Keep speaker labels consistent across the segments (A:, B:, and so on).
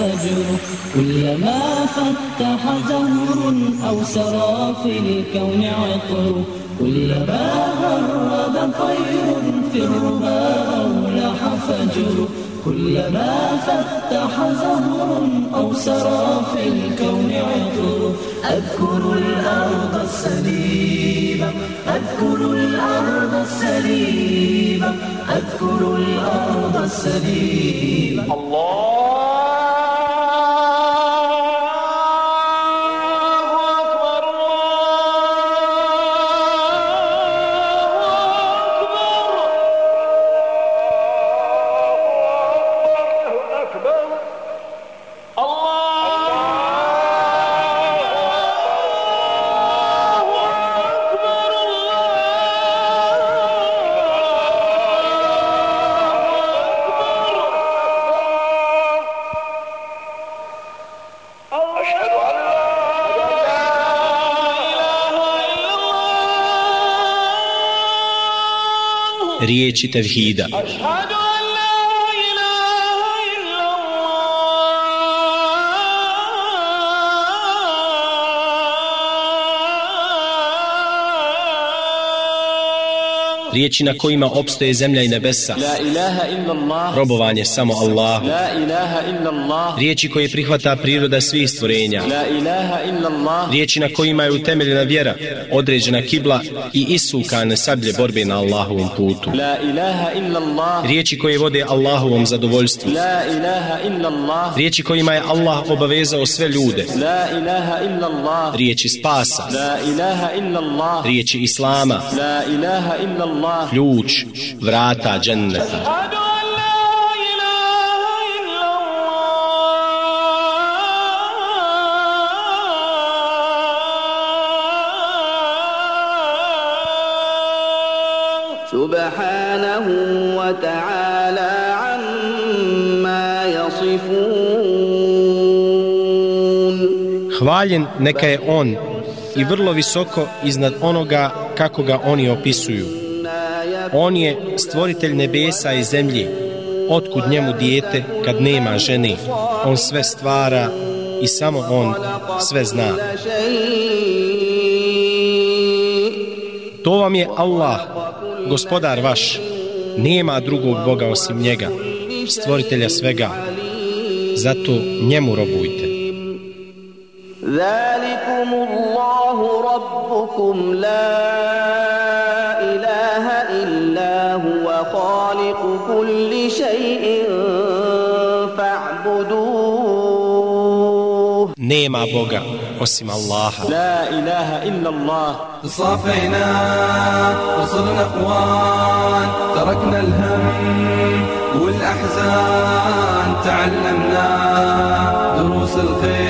A: فجر كلما فتح زهر أو سرى في الكون عطر كلما غرد طير في الربا أو لح فجر كلما فتح زهر أو سرى في الكون عطر. أذكر الأرض السليمة أذكر الأرض السليمة أذكر الأرض السليمة. الله
B: riječi tevhida. Riječi na kojima opstoje zemlja i nebesa. Robovanje samo Allah. La ilaha illallah. Riječi koje prihvata priroda svih stvorenja. Riječi na kojima je utemeljena vjera, određena kibla i isukane sablje borbe na Allahovom putu. Riječi koje vode Allahovom zadovoljstvu. Riječi kojima je Allah obavezao sve ljude. Riječi spasa. Riječi Islama ključ vrata dženneta.
C: Subhanahu wa ta'ala amma yasifun
B: Hvaljen neka je on i vrlo visoko iznad onoga kako ga oni opisuju. On je stvoritelj nebesa i zemlje. Otkud njemu dijete kad nema žene? On sve stvara i samo on sve zna. To vam je Allah, gospodar vaš. Nema drugog Boga osim njega, stvoritelja svega. Zato njemu robujte.
C: Zalikum Allahu rabbukum la
B: nema Boga osim Allaha. La ilaha illa Allah.
D: تصافينا وصرنا اخوان تركنا الهم والاحزان تعلمنا دروس الخير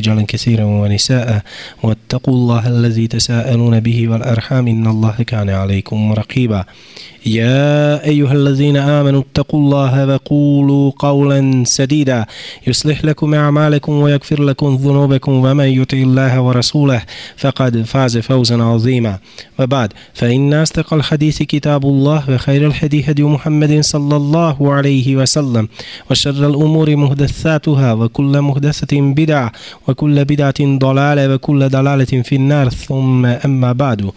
B: رجالا كثيرا ونساء واتقوا الله الذي تساءلون به والأرحام إن الله كان عليكم رقيبا. يا أيها الذين آمنوا اتقوا الله وقولوا قولا سديدا. يصلح لكم أعمالكم ويغفر لكم ذنوبكم ومن يطع الله ورسوله فقد فاز فوزا عظيما. وبعد فإن أصدق الحديث كتاب الله وخير الحديث هدي محمد صلى الله عليه وسلم وشر الأمور مهدثاتها وكل مهدثة بدعة وكل بدعة ضلالة وكل ضلالة في النار ثم أما بعد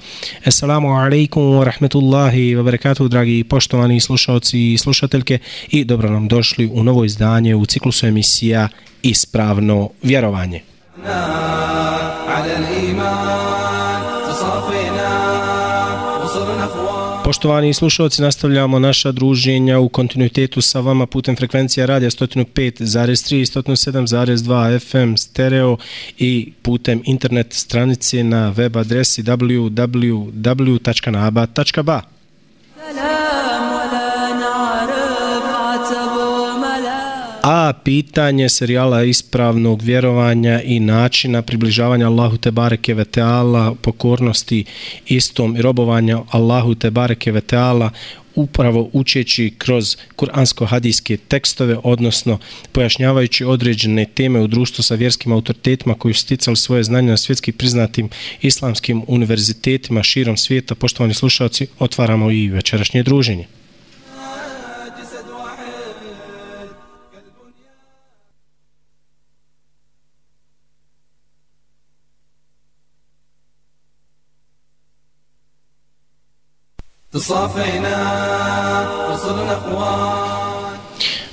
B: السلام عليكم ورحمة الله وبركاته barakatuh, dragi poštovani slušalci i slušateljke i dobro nam došli u novo izdanje u ciklusu emisija Ispravno vjerovanje. Poštovani slušalci, nastavljamo naša druženja u kontinuitetu sa vama putem frekvencija radija 105.3 i 107.2 FM stereo i putem internet stranice na web adresi www.naba.ba. a pitanje serijala ispravnog vjerovanja i načina približavanja Allahu te bareke ve pokornosti istom i robovanja Allahu te bareke ve upravo učeći kroz kuransko-hadijske tekstove, odnosno pojašnjavajući određene teme u društvu sa vjerskim autoritetima koji su sticali svoje znanje na svjetski priznatim islamskim univerzitetima širom svijeta. Poštovani slušalci, otvaramo i večerašnje druženje.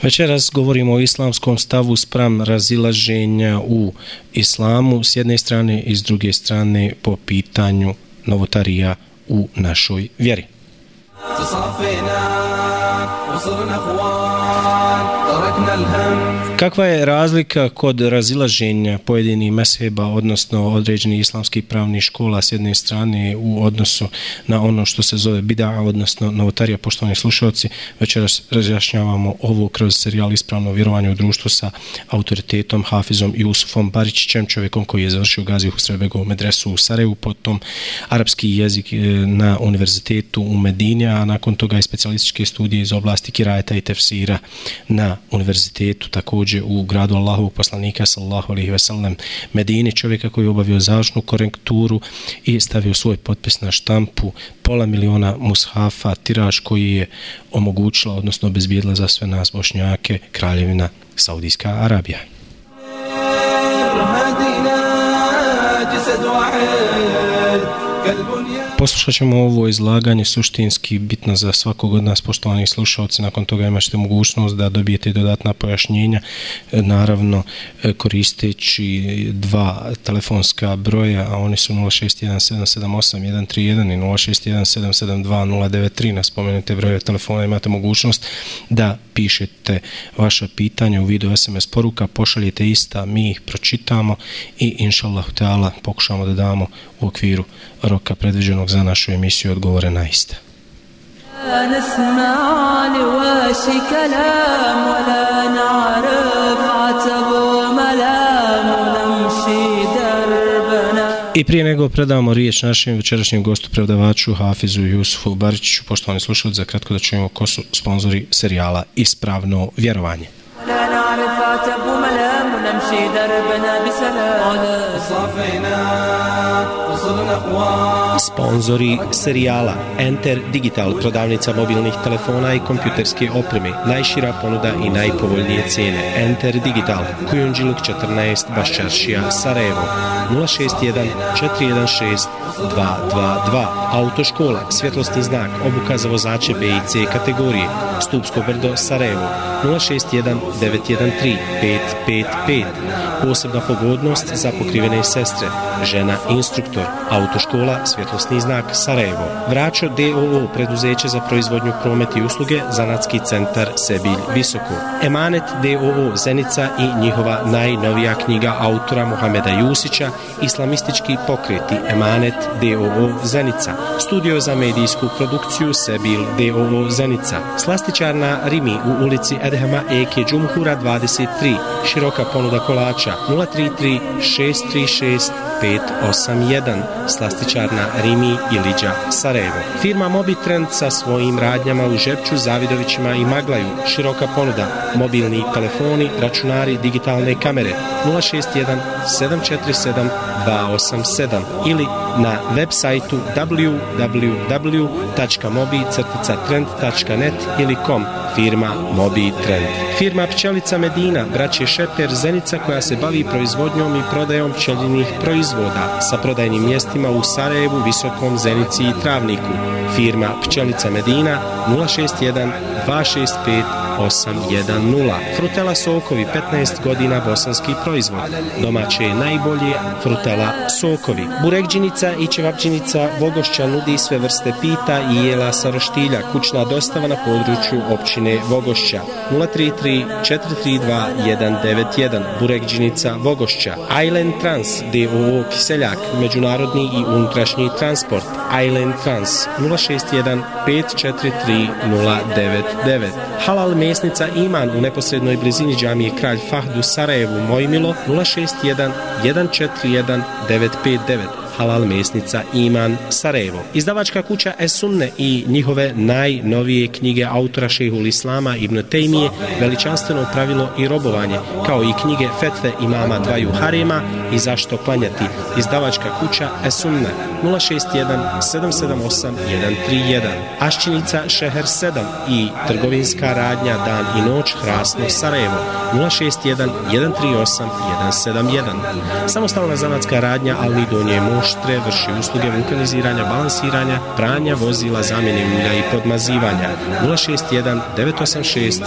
B: Večeras govorimo o islamskom stavu spram razilaženja u islamu s jedne strane i s druge strane po pitanju novotarija u našoj vjeri. Kakva je razlika kod razilaženja pojedinih mesheba, odnosno određenih islamskih pravnih škola s jedne strane u odnosu na ono što se zove bida, odnosno novotarija, poštovani slušalci, večeras razjašnjavamo ovo kroz serijal Ispravno vjerovanje u društvu sa autoritetom Hafizom Jusufom Barićićem, čovjekom koji je završio Gazi Husrebegovu medresu u Sarajevu, potom arapski jezik e, na univerzitetu u Medini, a nakon toga i specijalističke studije iz oblasti kirajeta i tefsira na univerzitetu također u gradu Allahovog poslanika sallahu alihi wasallam Medini čovjeka koji je obavio završnu korekturu i stavio svoj potpis na štampu pola miliona mushafa tiraž koji je omogućila odnosno obezbijedila za sve nas bošnjake kraljevina Saudijska Arabija. Medina, Poslušat ćemo ovo izlaganje suštinski bitno za svakog od nas poštovanih slušalci. Nakon toga imate mogućnost da dobijete dodatna pojašnjenja, e, naravno e, koristeći dva telefonska broja, a oni su 061778131 i 061772093 na spomenute broje telefona. Imate mogućnost da pišete vaša pitanja u vidu SMS poruka, pošaljete ista, mi ih pročitamo i inšallah pokušamo da damo u okviru roka predviđenog za našu emisiju odgovore na iste. I prije nego predavamo riječ našim večerašnjim gostu predavaču Hafizu Jusufu Barićiću, poštovani slušalci, za kratko da čujemo ko su sponzori serijala Ispravno vjerovanje. نمشي دربنا بسلام صفينا Sponzori serijala Enter Digital, prodavnica mobilnih telefona i kompjuterske opreme, najšira ponuda i najpovoljnije cijene. Enter Digital, Kujundžiluk 14, Baščaršija, Sarajevo, 061 416 222. Autoškola, svjetlosni znak, obuka za vozače B i C kategorije, Stupsko brdo, Sarajevo, 061 913 555. Posebna pogodnost za pokrivene sestre, žena instruktor, autoškola, svjetlosni znak Sarajevo. Vraćo DOO, preduzeće za proizvodnju promet i usluge, zanatski centar Sebilj Visoko. Emanet DOO, Zenica i njihova najnovija knjiga autora Mohameda Jusića, islamistički pokreti Emanet DOO Zenica. Studio za medijsku produkciju Sebil DOO Zenica. Slastičarna Rimi u ulici Edhema Eke Džumhura 23. Široka ponuda kolača 033 636 581 slastičarna Rimi Iliđa, Sarajevo. Firma Mobitrend sa svojim radnjama u Žepću, Zavidovićima i Maglaju. Široka ponuda, mobilni telefoni, računari, digitalne kamere 061 747 287 ili na web sajtu www.mobi-trend.net ili com firma Mobi Trend. Firma Pčelica Medina, braće Šeper Zenica koja se bavi proizvodnjom i prodajom pčelinih proizvoda sa prodajnim mjestima u Sarajevu, Visokom, Zenici i Travniku. Firma Pčelica Medina 061 265 810. Frutela Sokovi 15 godina bosanski proizvod. Domaće je najbolje Frutela Sokovi. Burekđinica i Čevapđinica Vogošća nudi sve vrste pita i jela sa roštilja. Kućna dostava na području općine Vogošća. 033 432 191. Burekđinica Vogošća. Island Trans DOO Kiseljak. Međunarodni i unutrašnji transport. Island Trans 061 543 093 9. Halal mesnica Iman u neposrednoj blizini džamije Kralj Fahd u Sarajevu Mojmilo 061 141 959 Halal mesnica Iman Sarajevo. Izdavačka kuća Esunne i njihove najnovije knjige autora šehul Islama Ibn Tejmije, veličanstveno pravilo i robovanje, kao i knjige Fetve imama dvaju harema i zašto klanjati. Izdavačka kuća Esunne 061 778 131. Aščinica Šeher 7 i trgovinska radnja Dan i noć Hrasno Sarajevo 061 138 171. Samostalna zanatska radnja Ali Donje oštre, vrši usluge vulkaniziranja, balansiranja, pranja vozila, zamjene ulja i podmazivanja. 061 986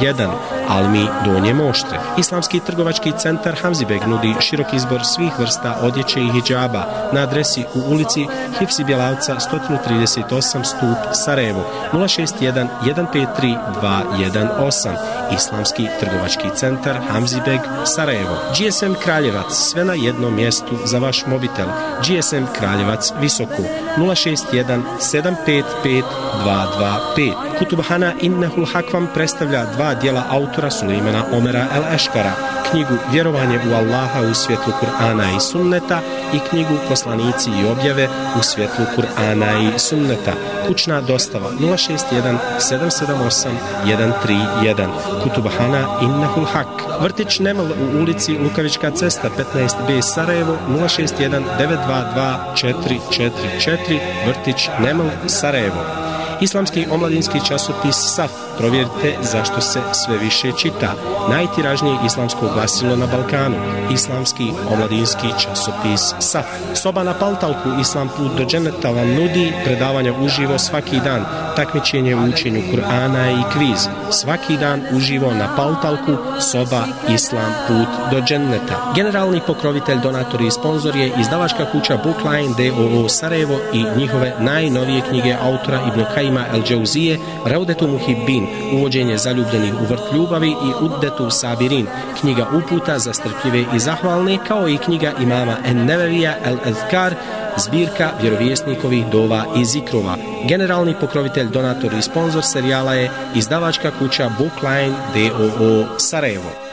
B: 411 Almi Donje Moštre. Islamski trgovački centar Hamzibeg nudi širok izbor svih vrsta odjeće i hijjaba. Na adresi u ulici Hifsi Bjelavca 138 stup Sarajevo. 061 153 218 Islamski trgovački centar Hamzibeg Sarajevo. GSM Kraljevac sve na jednom mjestu za vaš mobitel. GSM Kraljevac Visoko 061 755 225 Kutubhana Innehul Hakvam predstavlja dva dijela autora Suleimana Omera El Eškara. Knjigu Vjerovanje u Allaha u svjetlu Kur'ana i Sunneta i knjigu Poslanici i objave u svjetlu Kur'ana i Sunneta. Kućna dostava 061 778 131 Kutubahana Innahul Hak. Vrtić Nemal u ulici Lukavička cesta 15B Sarajevo 061 922 444 Vrtić Nemal Sarajevo. Islamski omladinski časopis SAF. Provjerite zašto se sve više čita. Najtiražnije islamsko glasilo na Balkanu. Islamski omladinski časopis SAF. Soba na Paltalku Islam put do dženeta vam nudi predavanja uživo svaki dan. Takmičenje u učenju Kur'ana i kviz. Svaki dan uživo na Paltalku Soba Islam put do dženeta. Generalni pokrovitelj, donator i sponsor je izdavačka kuća Bookline DOO Sarajevo i njihove najnovije knjige autora Ibn Kaj Kaima El Džauzije, Raudetu Muhibbin, uvođenje zaljubljenih u vrt ljubavi i Uddetu Sabirin, knjiga uputa za strpljive i zahvalne, kao i knjiga imama En Nevevija El Ezkar, zbirka vjerovjesnikovih dova i zikrova. Generalni pokrovitelj, donator i sponsor serijala je izdavačka kuća Bookline DOO Sarajevo.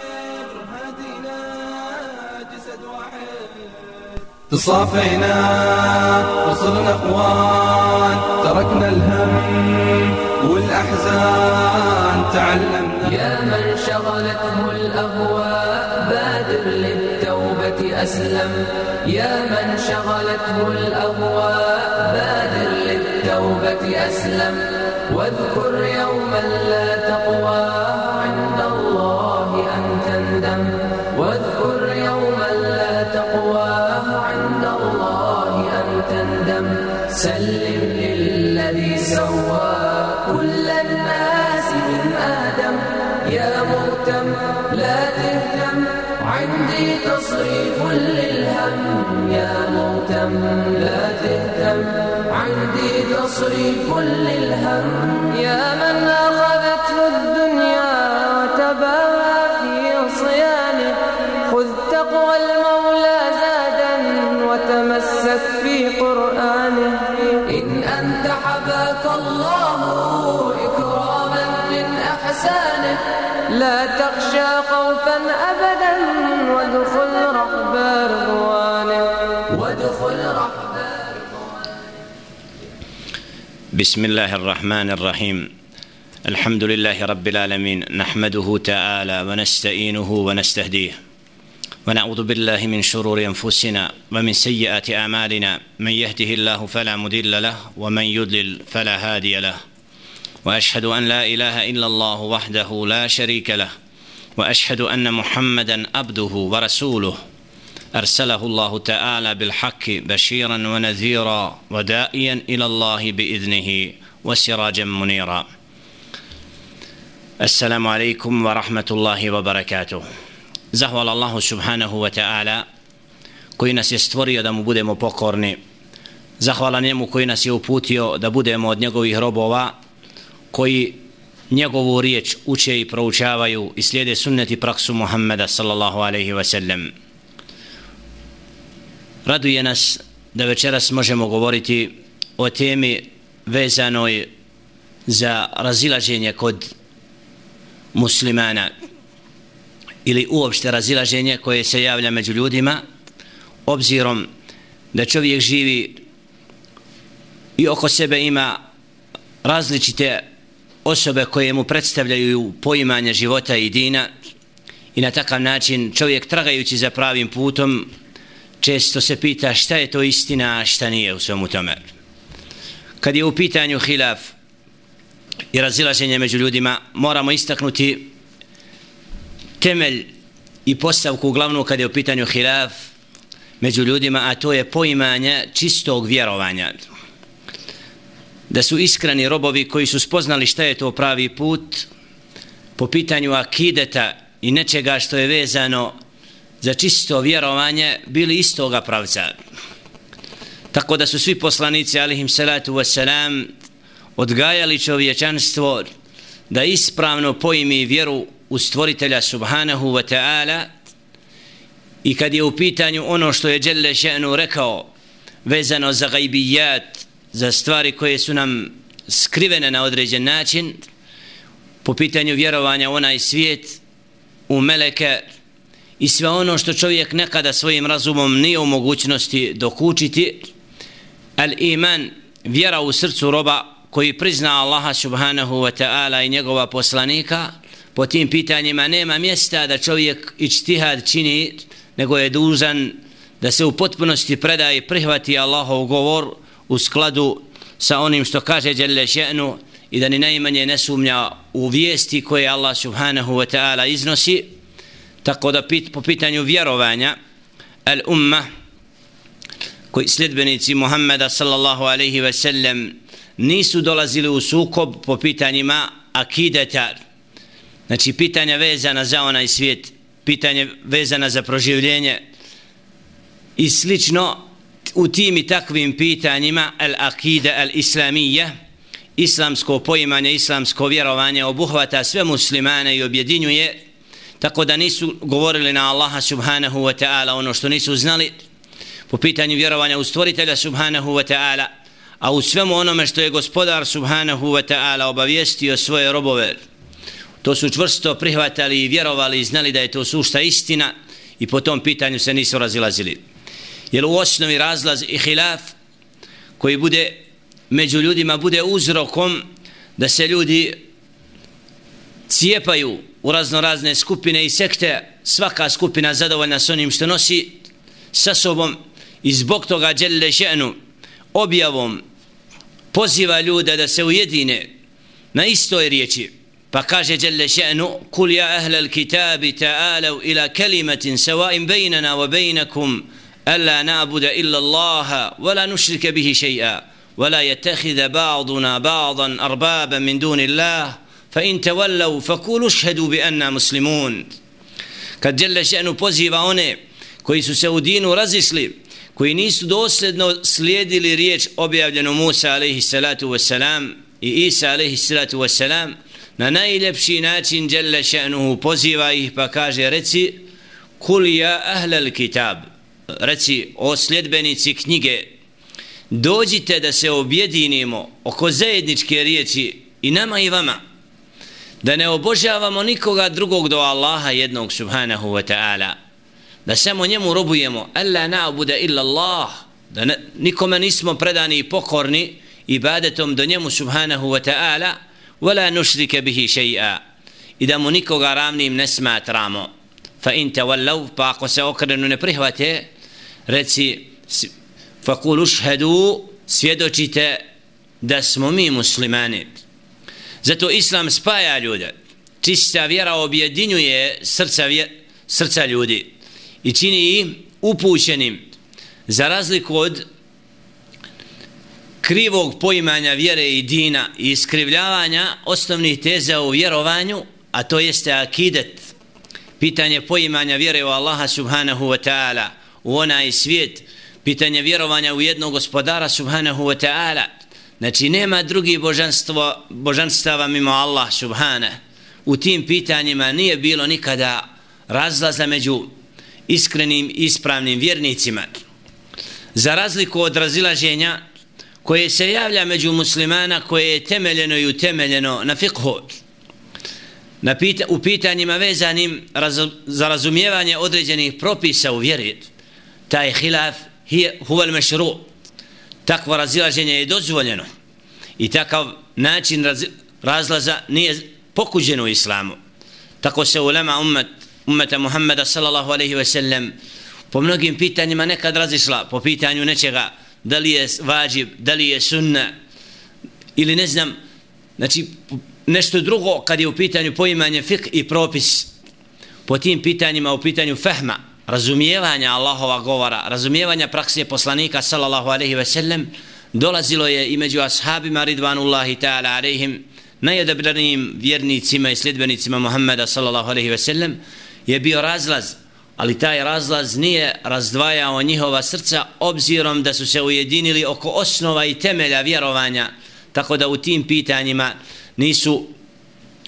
D: تصافينا وصرنا أخوان تركنا الهم والأحزان تعلمنا.
E: يا من شغلته الأهواء بادر للتوبة أسلم. يا من شغلته الأهواء بادر للتوبة أسلم. واذكر يوما لا عندي تصريف للهم يا من أخذته الدنيا وتباهى في عصيانه خذ تقوى المولى زادا وتمسك في قرآنه إن أنت حباك الله إكراما من أحسانه لا تخشى خوفا أبدا وادخل
F: بسم الله الرحمن الرحيم الحمد لله رب العالمين نحمده تعالى ونستعينه ونستهديه ونعوذ بالله من شرور انفسنا ومن سيئات اعمالنا من يهده الله فلا مضل له ومن يضلل فلا هادي له واشهد ان لا اله الا الله وحده لا شريك له واشهد ان محمدا عبده ورسوله ارسله الله تعالى بالحق بشيرا ونذيرا ودائيا الى الله باذنه وسراجا منيرا السلام عليكم ورحمه الله وبركاته Zahvala Allahu subhanahu wa ta'ala koji nas je stvorio da mu budemo pokorni. Zahvala njemu koji nas je uputio da budemo od njegovih robova koji njegovu riječ uče i proučavaju i slijede sunneti praksu Muhammeda sallallahu alaihi wa sallam. Raduje nas da večeras možemo govoriti o temi vezanoj za razilaženje kod muslimana ili uopšte razilaženje koje se javlja među ljudima obzirom da čovjek živi i oko sebe ima različite osobe koje mu predstavljaju poimanje života i dina i na takav način čovjek tragajući za pravim putom često se pita šta je to istina a šta nije u svemu tome. Kad je u pitanju hilaf i razilaženje među ljudima moramo istaknuti temelj i postavku glavnu kad je u pitanju hilaf među ljudima a to je poimanje čistog vjerovanja. Da su iskreni robovi koji su spoznali šta je to pravi put po pitanju akideta i nečega što je vezano za čisto vjerovanje bili istoga pravca. Tako da su svi poslanici alihim salatu wasalam odgajali čovječanstvo da ispravno pojmi vjeru u stvoritelja subhanahu wa ta'ala i kad je u pitanju ono što je Đelle še'nu rekao vezano za gajbijat za stvari koje su nam skrivene na određen način po pitanju vjerovanja u onaj svijet u meleke i sve ono što čovjek nekada svojim razumom nije u mogućnosti dokučiti al iman vjera u srcu roba koji prizna Allaha subhanahu wa ta'ala i njegova poslanika po tim pitanjima nema mjesta da čovjek ičtihad čini nego je dužan da se u potpunosti preda i prihvati Allahov govor u skladu sa onim što kaže Đelle še'nu i da ni najmanje ne sumnja u vijesti koje Allah subhanahu wa ta'ala iznosi tako da pit, po pitanju vjerovanja al umma koji sljedbenici Muhammeda sallallahu alaihi ve sellem nisu dolazili u sukob po pitanjima akideta. Znači pitanja vezana za onaj svijet pitanje vezana za proživljenje i slično u tim i takvim pitanjima al akida al islamija islamsko poimanje, islamsko vjerovanje obuhvata sve muslimane i objedinjuje tako da nisu govorili na Allaha subhanahu wa ta'ala ono što nisu znali po pitanju vjerovanja u stvoritelja subhanahu wa ta'ala a u svemu onome što je gospodar subhanahu wa ta'ala obavijestio svoje robove to su čvrsto prihvatali i vjerovali i znali da je to sušta istina i po tom pitanju se nisu razilazili. Jer u osnovi razlaz i hilaf koji bude među ljudima bude uzrokom da se ljudi cijepaju u razno razne skupine i sekte svaka skupina zadovoljna s onim što nosi sa sobom i zbog toga djelile ženu objavom poziva ljude da se ujedine na istoj riječi pa kaže djelile ženu kul ja ahle al kitabi ta'alav ila kelimatin sawaim bejnana wa bejnakum ألا نعبد إلا الله ولا نشرك به شيئا ولا يتخذ بعضنا بعضا أربابا من دون الله فإن تولوا فقولوا اشهدوا بأننا مسلمون kad djelje še'nu poziva one koji su se u dinu razisli, koji nisu dosljedno slijedili riječ objavljenu Musa alaihi salatu wasalam i Isa alaihi salatu wasalam, na najljepši način djelje še'nuhu poziva ih pa kaže reci kul ja ahlal kitab reci o sljedbenici knjige dođite da se objedinimo oko zajedničke riječi i nama i vama da ne obožavamo nikoga drugog do Allaha jednog subhanahu wa ta'ala. Da samo njemu robujemo. Alla na'budu illa Allah. Da ne, nikome nismo predani i pokorni ibadetom do njemu subhanahu wa ta'ala. Wala nushrike bihi shay'a. I da mu nikoga ravnim ne smatramo. Fa in tawallaw pa ako se okrenu ne prihvate reci fa kul ushhadu svjedočite da smo mi muslimani zato islam spaja ljude. Čista vjera objedinjuje srca, vje, srca ljudi i čini ih upućenim za razliku od krivog poimanja vjere i dina i iskrivljavanja osnovnih teza u vjerovanju a to jeste akidet pitanje poimanja vjere u Allaha subhanahu wa ta'ala u onaj svijet pitanje vjerovanja u jednog gospodara subhanahu wa ta'ala znači nema drugi božanstvo božanstava mimo Allah subhana u tim pitanjima nije bilo nikada razlaza među iskrenim ispravnim vjernicima. Za razliku od razilaženja koje se javlja među muslimana koje je temeljeno i utemeljeno na fiqhu. Na pita, u pitanjima vezanim raz, za razumijevanje određenih propisa u vjeri taj hilaf huval mešru takvo razilaženje je dozvoljeno. I takav način raz, razlaza nije pokuđen u islamu. Tako se ulema ummet, ummeta Muhammeda sallallahu alaihi ve sellem po mnogim pitanjima nekad razišla po pitanju nečega da li je vađib, da li je sunna ili ne znam znači nešto drugo kad je u pitanju poimanje fik i propis. Po tim pitanjima u pitanju fehma razumijevanja Allahova govora razumijevanja praksije poslanika sallallahu alaihi ve sellem dolazilo je i među ashabima ridvanullahi ta'ala alaihim najodabranijim vjernicima i sljedbenicima Muhammeda sallallahu alaihi ve sellem je bio razlaz ali taj razlaz nije razdvajao njihova srca obzirom da su se ujedinili oko osnova i temelja vjerovanja tako da u tim pitanjima nisu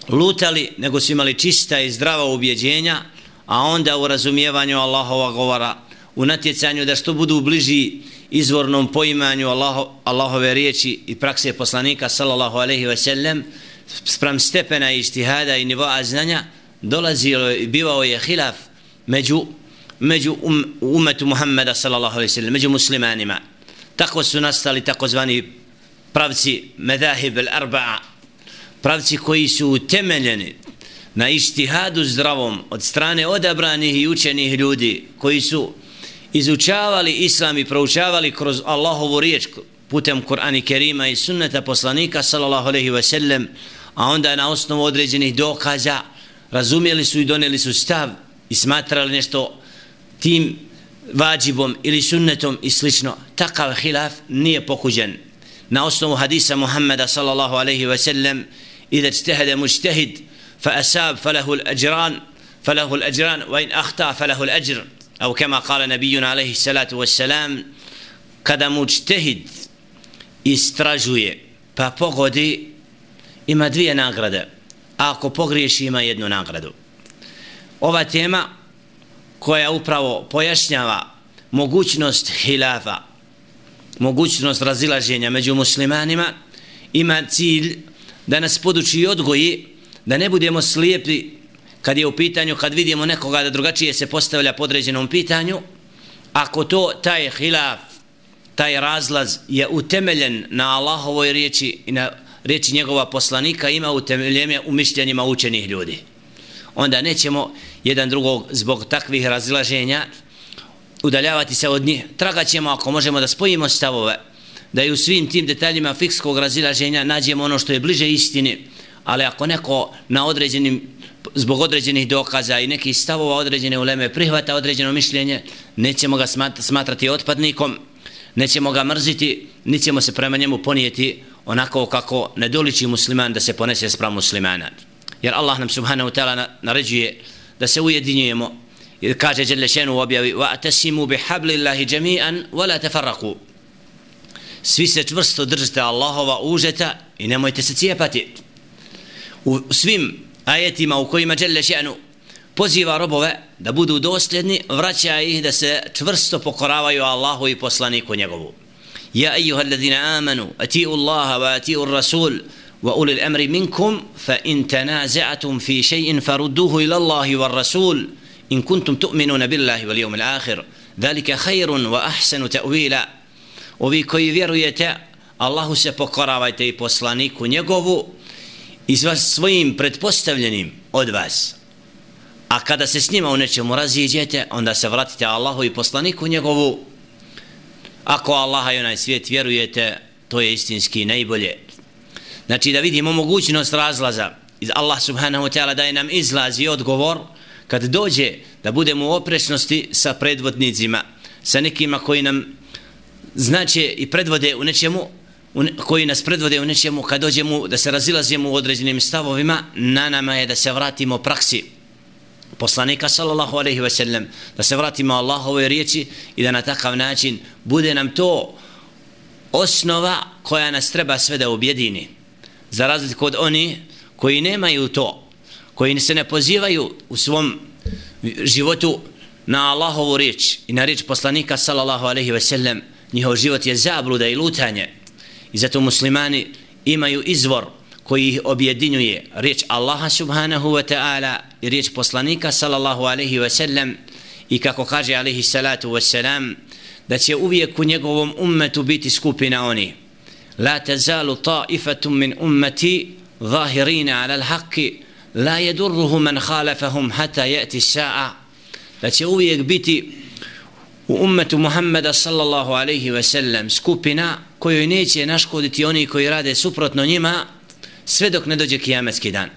F: lutali nego su imali čista i zdrava ubjeđenja a onda u razumijevanju Allahova govora u natjecanju da što budu bliži izvornom poimanju Allaho, Allahove riječi i prakse poslanika sallallahu alaihi ve sellem sprem stepena istihada i nivoa znanja dolazilo i bivao je hilaf među među um, umetu Muhammeda sallallahu alaihi sellem među muslimanima. Tako su nastali takozvani pravci medahib al-arba'a, pravci koji su utemeljeni na ištihadu zdravom od strane odabranih i učenih ljudi koji su izučavali islam i proučavali kroz Allahovu riječ putem Kur'ana Kerima i sunneta poslanika sallallahu alaihi ve sellem a onda na osnovu određenih dokaza razumjeli su i doneli su stav i smatrali nešto tim vađibom ili sunnetom i slično. Takav hilaf nije pokuđen. Na osnovu hadisa Muhammeda sallallahu alaihi ve sellem i da čtehede muštehid فأساب فله الأجران فله الأجران وإن أخطأ فله الأجر أو كما قال نبينا عليه الصلاة والسلام kada mučtehid istražuje pa pogodi ima dvije nagrade a ako pogriješi ima jednu nagradu ova tema koja upravo pojašnjava mogućnost hilafa, mogućnost razilaženja među muslimanima, ima cilj da nas poduči i odgoji, da ne budemo slijepi kad je u pitanju, kad vidimo nekoga da drugačije se postavlja podređenom pitanju, ako to, taj hilaf, taj razlaz je utemeljen na Allahovoj riječi i na riječi njegova poslanika, ima utemeljenje u mišljenjima učenih ljudi onda nećemo jedan drugog zbog takvih razilaženja udaljavati se od njih. Tragat ćemo ako možemo da spojimo stavove, da i u svim tim detaljima fikskog razilaženja nađemo ono što je bliže istini, ali ako neko na određenim zbog određenih dokaza i nekih stavova određene uleme prihvata određeno mišljenje, nećemo ga smatrati otpadnikom, nećemo ga mrziti, nećemo se prema njemu ponijeti onako kako ne doliči musliman da se ponese sprem muslimana. Jer Allah nam subhanahu ta'ala naređuje da se ujedinjujemo. I kaže Đelešenu u objavi wa بِحَبْلِ bi hablillahi jami'an تَفَرَّقُوا svi se čvrsto držite Allahova užeta i nemojte se cijepati u svim ajetima u kojima Đelle Šenu poziva robove da budu dosljedni, vraća ih da se čvrsto pokoravaju Allahu i poslaniku njegovu. Ja ejuha alladhina amanu, ati'u Allaha wa ati'u Rasul, wa uli amri minkum, fa in tanaze'atum fi šej'in farudduhu ila Allahi wa Rasul, in kuntum tu'minuna billahi wal jevmi akhir, dhalika khairun wa ahsanu ta'wila. Ovi koji vjerujete, Allahu se pokoravajte i poslaniku njegovu, i svojim pretpostavljenim od vas. A kada se s njima u nečemu raziđete onda se vratite Allahu i poslaniku njegovu. Ako Allaha i onaj svijet vjerujete to je istinski najbolje. Znači da vidimo mogućnost razlaza. Allah subhanahu wa ta'ala daje nam izlaz i odgovor kad dođe da budemo u oprečnosti sa predvodnicima, sa nekima koji nam znače i predvode u nečemu, koji nas predvode u nečemu, kad dođemo da se razilazimo u određenim stavovima, na nama je da se vratimo praksi poslanika sallallahu alaihi ve sellem da se vratimo Allahove riječi i da na takav način bude nam to osnova koja nas treba sve da objedini. Za razliku od oni koji nemaju to, koji se ne pozivaju u svom životu na Allahovu riječ i na riječ poslanika sallallahu alaihi ve sellem, njihov život je zabluda i lutanje i zato muslimani imaju izvor koji ih objedinjuje. Riječ Allaha subhanahu wa ta'ala i riječ poslanika sallallahu alaihi wa sallam i kako kaže alaihi salatu wa salam da će uvijek u njegovom ummetu biti skupina oni. La tazalu ta'ifatum min ummati zahirina ala l'haqi la jedurruhu man khalafahum hata ya'ti sa'a da će uvijek biti u ummetu Muhammeda sallallahu alaihi wa sallam skupina kojoj neće naškoditi oni koji rade suprotno njima sve dok ne dođe kijametski dan.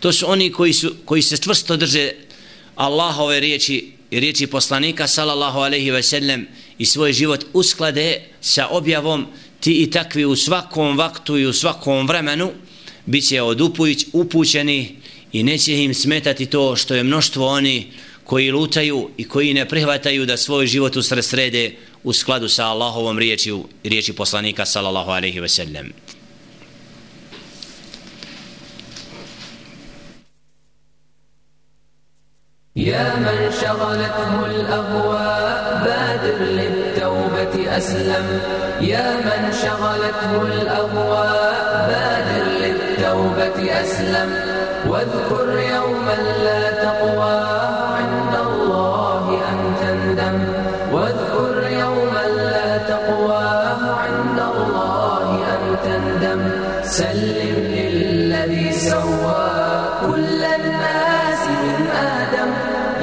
F: To su oni koji, su, koji se čvrsto drže Allahove riječi i riječi poslanika sallallahu alaihi ve sellem i svoj život usklade sa objavom ti i takvi u svakom vaktu i u svakom vremenu bit će od upuć, upućeni i neće im smetati to što je mnoštvo oni koji lutaju i koji ne prihvataju da svoj život usresrede u skladu sa Allahovom riječi, riječi poslanika sallallahu alaihi ve sellem.
E: يا من شغلته الأهواء بادر للتوبة أسلم. يا من شغلته الأهواء بادر للتوبة أسلم. واذكر يوما لا تقوى. سلم للذي سوى كل الناس من آدم.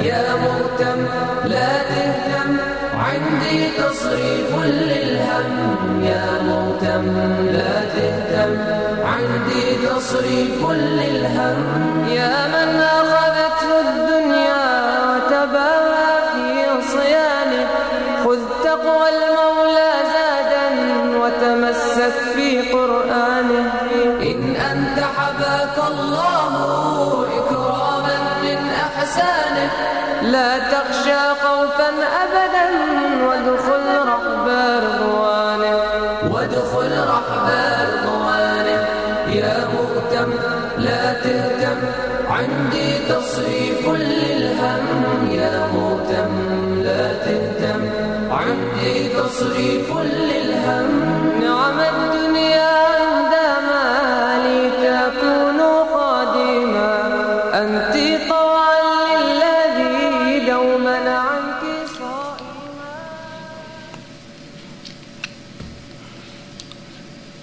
E: يا مهتم لا تهتم عندي تصريف للهم. يا مهتم لا تهتم عندي تصريف للهم. يا من أخذته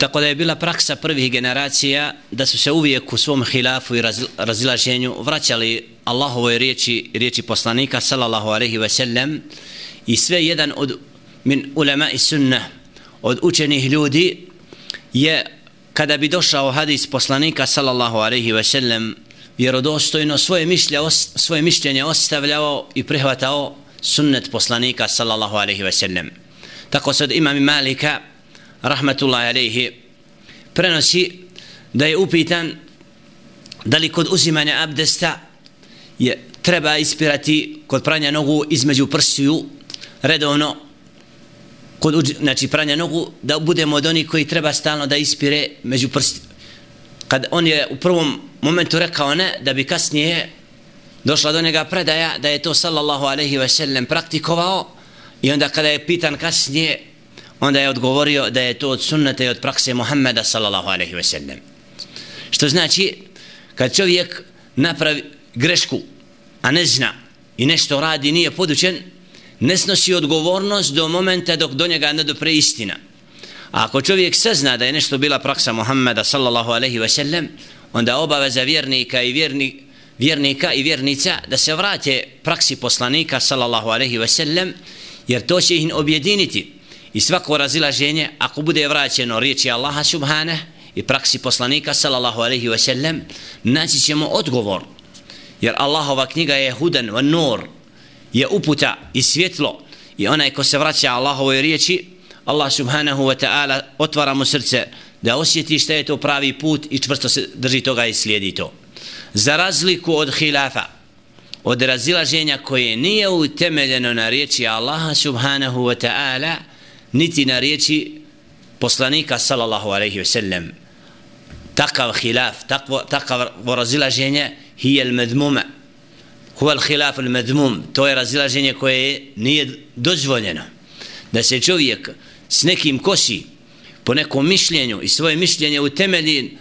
F: Tako da je bila praksa prvih generacija da su se uvijek u svom hilafu i razilaženju vraćali Allahovoj riječi, riječi poslanika sallallahu alaihi ve sellem i sve jedan od min ulema i sunna od učenih ljudi je kada bi došao hadis poslanika sallallahu alaihi ve sellem vjerodostojno svoje, mišlje, svoje mišljenje ostavljao i prihvatao sunnet poslanika sallallahu alaihi ve sellem. Tako se od imami Malika rahmetullahi alaihi prenosi da je upitan da li kod uzimanja abdesta je treba ispirati kod pranja nogu između prstiju redovno kod znači pranja nogu da budemo od onih koji treba stalno da ispire među prsti. Kad on je u prvom momentu rekao ne da bi kasnije došla do njega predaja da je to sallallahu alaihi ve sellem praktikovao i onda kada je pitan kasnije onda je odgovorio da je to od sunnata i od prakse Muhammeda sallallahu alaihi ve sellem. Što znači kad čovjek napravi grešku a ne zna i nešto radi nije podučen ne snosi odgovornost do momenta dok do njega ne dopre istina. A ako čovjek sazna da je nešto bila praksa Muhammeda sallallahu alaihi ve sellem onda obaveza vjernika i vjerni, vjernika i vjernica da se vrate praksi poslanika sallallahu alaihi ve sellem jer to će ih objediniti i svako razilaženje ako bude vraćeno riječi Allaha subhane i praksi poslanika sallallahu alaihi ve sellem naći ćemo odgovor. Jer Allahova knjiga je hudan wa nur je uputa i svjetlo. I onaj ko se vraća Allahovoj riječi Allah subhanahu wa ta'ala otvara mu srce da osjeti šta je to pravi put i čvrsto se drži toga i slijedi to. Za razliku od hilafa od razilaženja koje nije utemeljeno na riječi Allaha subhanahu wa ta'ala niti na riječi poslanika sallallahu alaihi ve sellem. Takav hilaf takvo, takav razilaženje hije al-medmuma huwa al-khilaf al-medmum to je razilaženje koje nije dozvoljeno. Da se čovjek s nekim kosi po nekom mišljenju i svoje mišljenje utemelji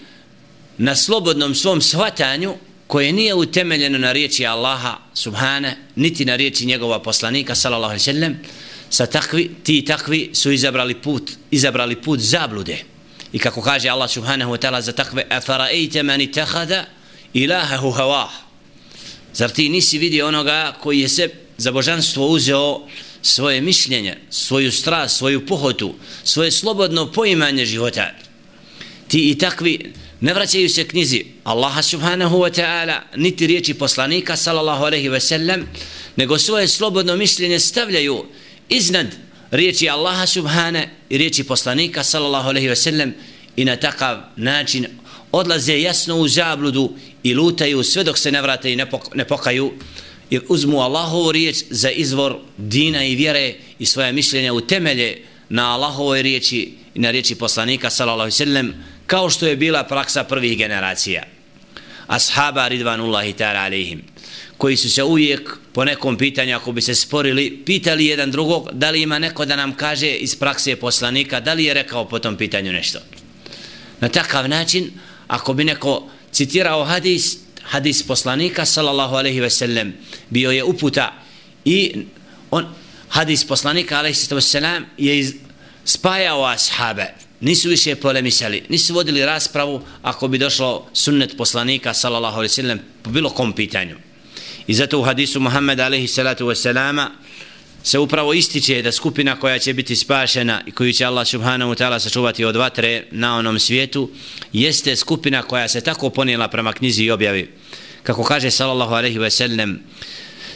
F: na slobodnom svom shvatanju koje nije utemeljeno na riječi Allaha subhana niti na riječi njegova poslanika sallallahu alejhi ve sellem sa takvi ti takvi su izabrali put izabrali put zablude i kako kaže Allah subhanahu wa ta'ala za takve afara'ejte man itakhada ilahahu hawah zar ti nisi vidio onoga koji je se za božanstvo uzeo svoje mišljenje, svoju strast, svoju pohotu, svoje slobodno poimanje života. Ti i takvi ne vraćaju se knjizi Allaha subhanahu wa ta'ala, niti riječi poslanika sallallahu alaihi wa sallam, nego svoje slobodno mišljenje stavljaju iznad riječi Allaha subhana i riječi poslanika sallallahu alaihi ve sellem i na takav način odlaze jasno u zabludu i lutaju sve dok se ne vrate i ne pokaju i uzmu Allahovu riječ za izvor dina i vjere i svoje mišljenja u temelje na Allahovoj riječi i na riječi poslanika sallallahu alaihi sallam kao što je bila praksa prvih generacija. Ashaba ridvanullahi ta'ala alaihim koji su se uvijek po nekom pitanju ako bi se sporili pitali jedan drugog da li ima neko da nam kaže iz prakse poslanika da li je rekao po tom pitanju nešto. Na takav način ako bi neko citirao hadis hadis poslanika sallallahu alejhi ve sellem bio je uputa i on hadis poslanika alejhi ve sellem je iz, spajao ashabe. Nisu više polemisali nisu vodili raspravu ako bi došlo sunnet poslanika sallallahu alejhi ve sellem po bilo kom pitanju. i zato u hadisu Muhammed alaihi salatu ve sellama se upravo ističe da skupina koja će biti spašena i koju će Allah subhanahu wa ta'ala sačuvati od vatre na onom svijetu jeste skupina koja se tako ponijela prema knjizi i objavi kako kaže sallallahu alaihi wa sallam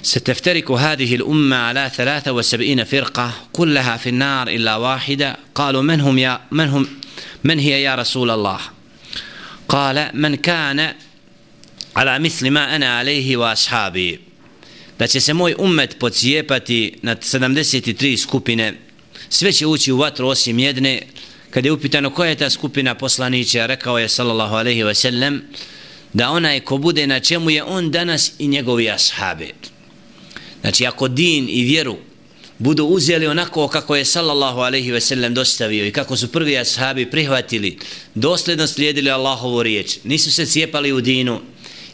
F: ستفترك هذه الأمة على ثلاثة وسبعين فرقة كلها في النار إلا واحدة قالوا من هم يا من هم من هي يا رسول الله قال من كان ala misli ma ana alayhi wa ashabi. Da će se moj ummet pocijepati na 73 skupine sve će ući u vatru osim jedne. Kad je upitano koja je ta skupina poslaniće rekao je sallallahu alayhi wa sellem da onaj ko bude na čemu je on danas i njegovi ashabi. Znači ako din i vjeru budu uzeli onako kako je sallallahu alaihi ve sellem dostavio i kako su prvi ashabi prihvatili dosledno slijedili Allahovu riječ nisu se cijepali u dinu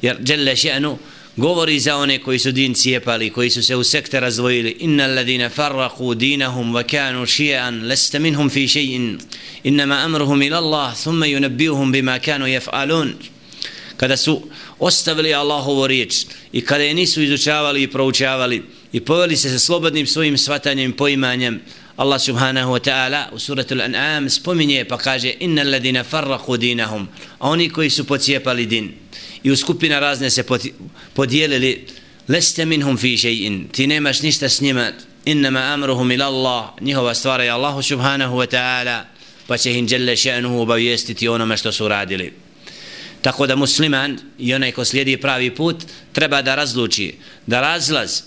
F: jer Đelle še'nu, govori za one koji su din cijepali, koji su se u sekte razdvojili. Inna alladine farraku dinahum wa kanu šijan, leste minhum fi še'in, innama amruhum ila Allah, thumme yunabbiuhum bima kanu jef'alun. Kada su ostavili Allahovu riječ i kada je nisu izučavali i proučavali i poveli se sa slobodnim svojim svatanjem i poimanjem, Allah subhanahu wa ta'ala u suratul An'am spominje pa kaže innal ladina farraqu dinahum, a oni koji su pocijepali din. I u skupina razne se podijelili leste minhum fi shay'in. Ti nemaš ništa s njima. Innama amruhum ila Allah. Njihova stvar je Allahu subhanahu wa ta'ala pa će im jelle še'nuhu obavijestiti onome što su radili tako da musliman i onaj ko slijedi pravi put treba da razluči da razlaz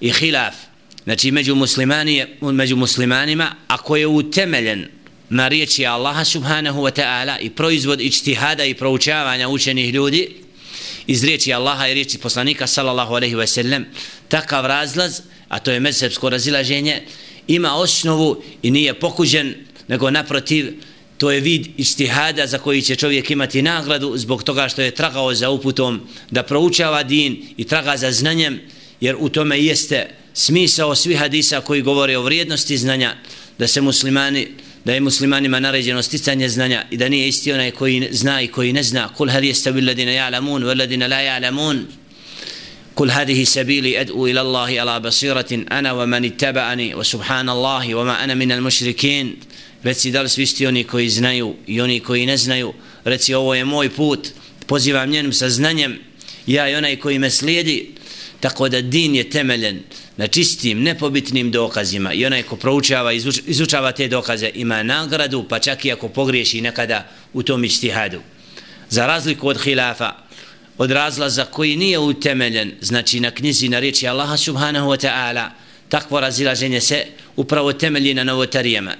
F: i hilaf znači među, muslimani, među muslimanima ako je utemeljen na riječi Allaha subhanahu wa ta'ala i proizvod ičtihada i proučavanja učenih ljudi iz riječi Allaha i riječi poslanika sallallahu alaihi ve sellem takav razlaz a to je mezhebsko razilaženje ima osnovu i nije pokuđen nego naprotiv to je vid ištihada za koji će čovjek imati nagradu zbog toga što je tragao za uputom da proučava din i traga za znanjem jer u tome jeste smisao svih hadisa koji govore o vrijednosti znanja da se muslimani da je muslimanima naređeno sticanje znanja i da nije isti onaj koji zna i koji ne zna. Kul hal jestavi alladina ja'lamun wa la ja'lamun kul hadihi sabili ad'u ila Allahi ala basiratin. Ana wa man ittaba'ani wa subhanallahi wa ma ana min al mushrikin reci da li su isti oni koji znaju i oni koji ne znaju. Reci ovo je moj put. Pozivam njenim sa znanjem. Ja i onaj koji me slijedi. Tako da din je temeljen na čistim, nepobitnim dokazima i onaj ko proučava, izuč, izučava te dokaze ima nagradu, pa čak i ako pogriješi nekada u tom ištihadu. Za razliku od hilafa, od razlaza koji nije utemeljen, znači na knjizi, na riječi Allaha subhanahu wa ta'ala, takvo razilaženje se upravo temelji na novotarijama.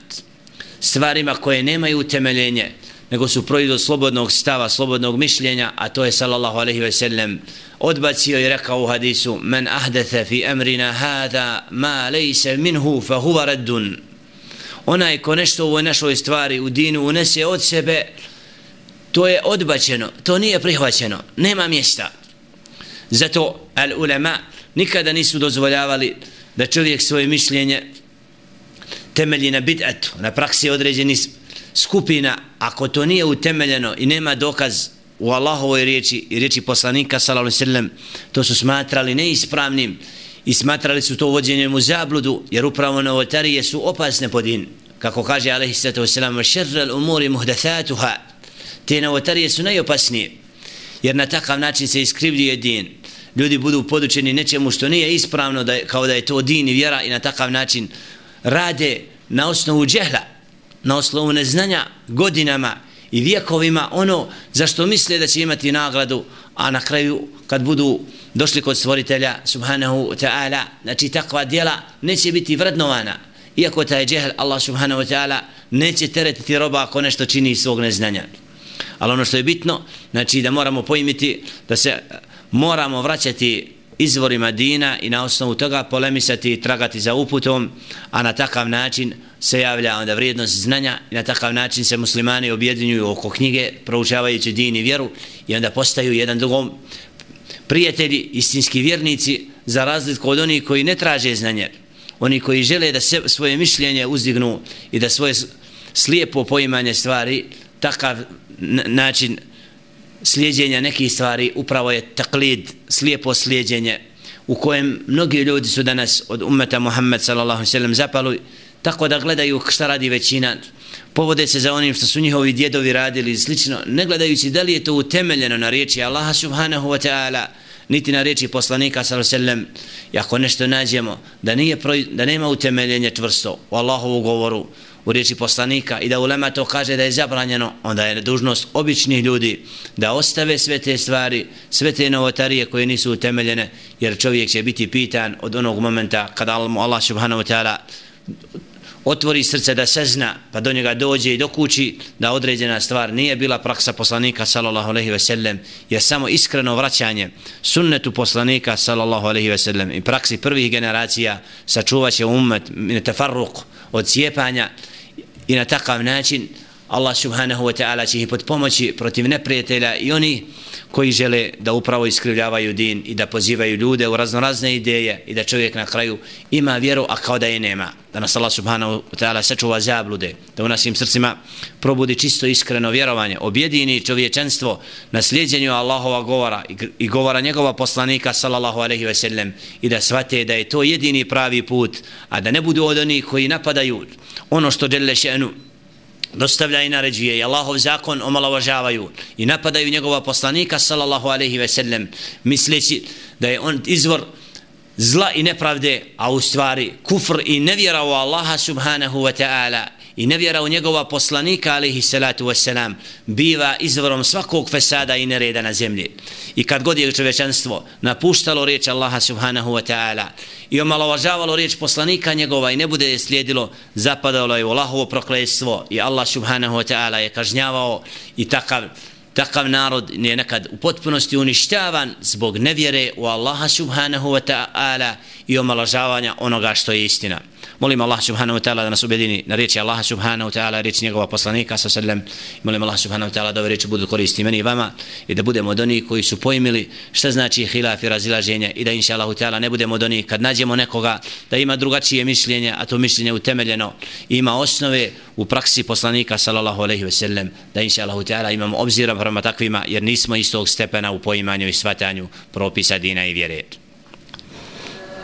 F: Stvarima koje nemaju utemeljenje, nego su proizvod slobodnog stava, slobodnog mišljenja, a to je sallallahu alaihi ve sellem odbacio i rekao u hadisu men ahdatha fi amrina hada ma lejse minhu fa huva raddun. Onaj ko nešto u ovoj našoj stvari u dinu unese od sebe to je odbačeno to nije prihvaćeno nema mjesta. Zato al ulema nikada nisu dozvoljavali da čovjek svoje mišljenje temelji na bid'atu na praksi određenih skupina ako to nije utemeljeno i nema dokaz u Allahovoj riječi i riječi poslanika sallallahu alejhi ve sellem to su smatrali neispravnim i smatrali su to uvođenjem u zabludu jer upravo novotarije su opasne po din. Kako kaže alejhi sallatu vesselam šerrel umuri muhdathatuha. Te novotarije su najopasnije jer na takav način se iskrivljuje din. Ljudi budu podučeni nečemu što nije ispravno da je, kao da je to din i vjera i na takav način rade na osnovu džehla na osnovu neznanja godinama i vijekovima ono za što misle da će imati nagradu a na kraju kad budu došli kod stvoritelja subhanahu ta'ala znači takva djela neće biti vrednovana. Iako taj džehl Allah subhanahu ta'ala neće teretiti roba ako nešto čini iz svog neznanja. Ali ono što je bitno znači da moramo pojmiti da se moramo vraćati izvorima dina i na osnovu toga polemisati i tragati za uputom, a na takav način se javlja onda vrijednost znanja i na takav način se muslimani objedinjuju oko knjige, proučavajući din i vjeru i onda postaju jedan drugom prijatelji, istinski vjernici, za razliku od onih koji ne traže znanje, oni koji žele da se, svoje mišljenje uzdignu i da svoje slijepo poimanje stvari, takav način slijedjenja nekih stvari upravo je taklid, slijepo slijedjenje u kojem mnogi ljudi su danas od ummeta Muhammed sallallahu sallam zapali tako da gledaju šta radi većina povode se za onim što su njihovi djedovi radili i slično ne gledajući da li je to utemeljeno na riječi Allaha subhanahu wa ta'ala niti na riječi poslanika sallallahu sallam. I ako nešto nađemo da, nije, da nema utemeljenje čvrsto u Allahovu govoru u riječi poslanika i da ulema to kaže da je zabranjeno, onda je dužnost običnih ljudi da ostave sve te stvari, sve te novotarije koje nisu utemeljene, jer čovjek će biti pitan od onog momenta kada Allah subhanahu wa ta'ala otvori srce da se zna, pa do njega dođe i do kući da određena stvar nije bila praksa poslanika sallallahu alaihi ve sellem, je samo iskreno vraćanje sunnetu poslanika sallallahu alaihi ve sellem. I praksi prvih generacija sačuvaće ummet ne tefarruk od cijepanja, i na takav način Allah subhanahu wa ta'ala će ih pod pomoći protiv neprijatelja i oni koji žele da upravo iskrivljavaju din i da pozivaju ljude u raznorazne ideje i da čovjek na kraju ima vjeru, a kao da je nema. Da nas Allah subhanahu wa ta'ala sačuva zablude, da u nasim srcima probudi čisto iskreno vjerovanje, objedini čovječanstvo na slijedjenju Allahova govora i govora njegova poslanika sallallahu alaihi ve sellem i da shvate da je to jedini pravi put, a da ne budu od onih koji napadaju ono što djelje še'nu dostavlja i naređuje i Allahov zakon omalovažavaju i napadaju njegova poslanika sallallahu alaihi ve sellem misleći da je on izvor zla i nepravde a u stvari kufr i nevjera u Allaha subhanahu wa ta'ala i nevjera u njegova poslanika alaihi salatu wasalam biva izvorom svakog fesada i nereda na zemlji i kad god je čovečanstvo napuštalo riječ Allaha subhanahu wa ta'ala i omalovažavalo riječ poslanika njegova i ne bude je slijedilo zapadalo je u Allahovo prokledstvo i Allah subhanahu wa ta'ala je kažnjavao i takav takav narod je nekad u potpunosti uništavan zbog nevjere u Allaha subhanahu wa ta'ala i omalažavanja onoga što je istina. Molim Allah subhanahu wa ta'ala da nas objedini na riječi Allaha subhanahu wa ta'ala, riječi njegova poslanika sa sallam. Molim Allah subhanahu wa ta'ala da ove riječi budu koristi meni i vama i da budemo od onih koji su pojmili šta znači hilaf i razilaženje i da inša Allah ta'ala ne budemo od onih kad nađemo nekoga da ima drugačije mišljenje, a to mišljenje utemeljeno i ima osnove u praksi poslanika sallallahu alaihi ve sellem da inša Allah ta'ala imamo obzira prema takvima jer nismo istog stepena u poimanju i svatanju propisa dina i vjere.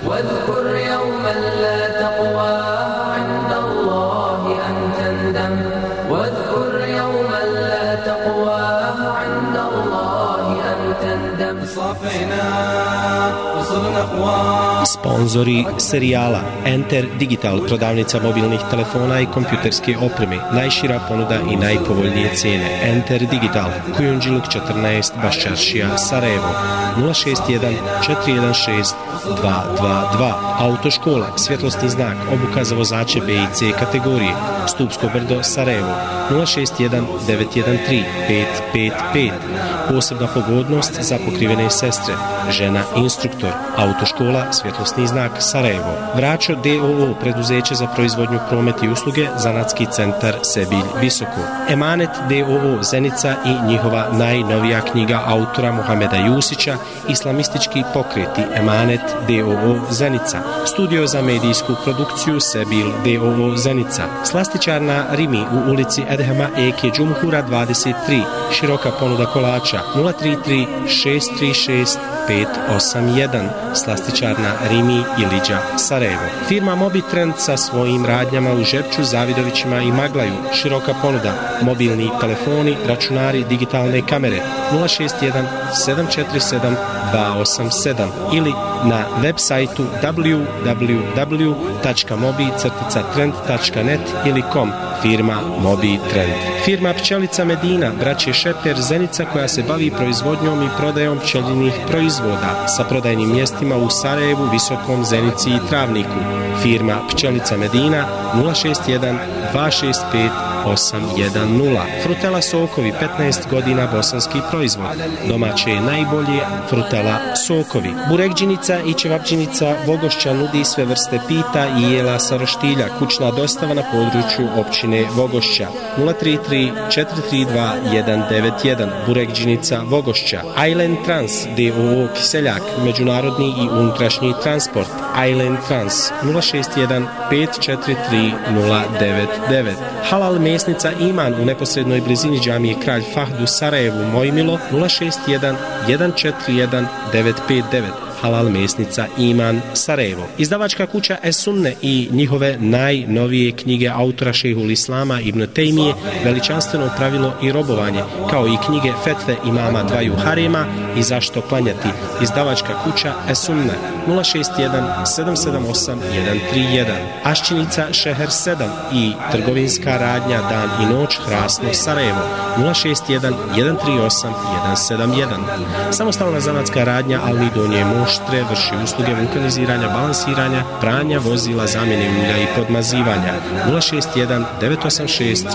G: واذكر يوما لا تقوى.
B: Sponzori serijala Enter Digital, prodavnica mobilnih telefona i kompjuterske opreme. Najšira ponuda i najpovoljnije cijene. Enter Digital, Kujundžiluk 14, Baščaršija, Sarajevo. 061 416 222. Autoškola, svjetlosni znak, obuka za vozače B i C kategorije. Stupsko brdo, Sarajevo. 061 913 555. Posebna pogodnost za pokrivene sestre, žena instruktor, autoškola Svjetlosni znak Sarajevo, Vraćo DOO, preduzeće za proizvodnju promet i usluge, Zanatski centar Sebilj Visoko, Emanet DOO Zenica i njihova najnovija knjiga autora Mohameda Jusića, Islamistički pokreti Emanet DOO Zenica, Studio za medijsku produkciju Sebil DOO Zenica, Slastičarna Rimi u ulici Edhema Eke Džumhura 23, široka ponuda kolača. 033 636 581, Slastičarna Rimi i Liđa Sarajevo. Firma Mobitrend sa svojim radnjama u Žepču, Zavidovićima i Maglaju, široka ponuda, mobilni telefoni, računari, digitalne kamere 061 747 287 ili na web sajtu www.mobi-trend.net ili com firma Mobi Trend. Firma Pčelica Medina, braće Šeper Zenica koja se bavi proizvodnjom i prodajom pčelinih proizvoda sa prodajnim mjestima u Sarajevu, Visokom, Zenici i Travniku. Firma Pčelica Medina 061 265 810. Frutela Sokovi, 15 godina bosanski proizvod. Domaće je najbolje Frutela Sokovi. Burekđinica i Čevapđinica Vogošća nudi sve vrste pita i jela sa roštilja. Kućna dostava na području općine Vogošća. 033 432 191. Burekđinica Vogošća. Island Trans, DOO Kiseljak, međunarodni i unutrašnji transport. Island Trans 061 543 099. Halal mesnica Iman u neposrednoj blizini džamije Kralj u Sarajevu Mojmilo 061 141 959 halal mesnica Iman Sarajevo. Izdavačka kuća Esunne i njihove najnovije knjige autora šehul Islama Ibn Tejmije, veličanstveno pravilo i robovanje, kao i knjige Fetve imama dvaju harema i zašto klanjati. Izdavačka kuća Esunne 061 778 131. Ašćinica Šeher 7 i trgovinska radnja Dan i noć Hrasno Sarajevo 061 138 171. Samostalna zanatska radnja Alni Donje Moš oštre, vrši usluge vulkaniziranja, balansiranja, pranja vozila, zamjene ulja i podmazivanja. 061 986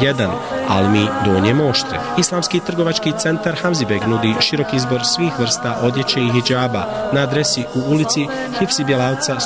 B: 411 Almi Donje Moštre. Islamski trgovački centar Hamzibeg nudi širok izbor svih vrsta odjeće i hijjaba na adresi u ulici Hifsi Bjelavca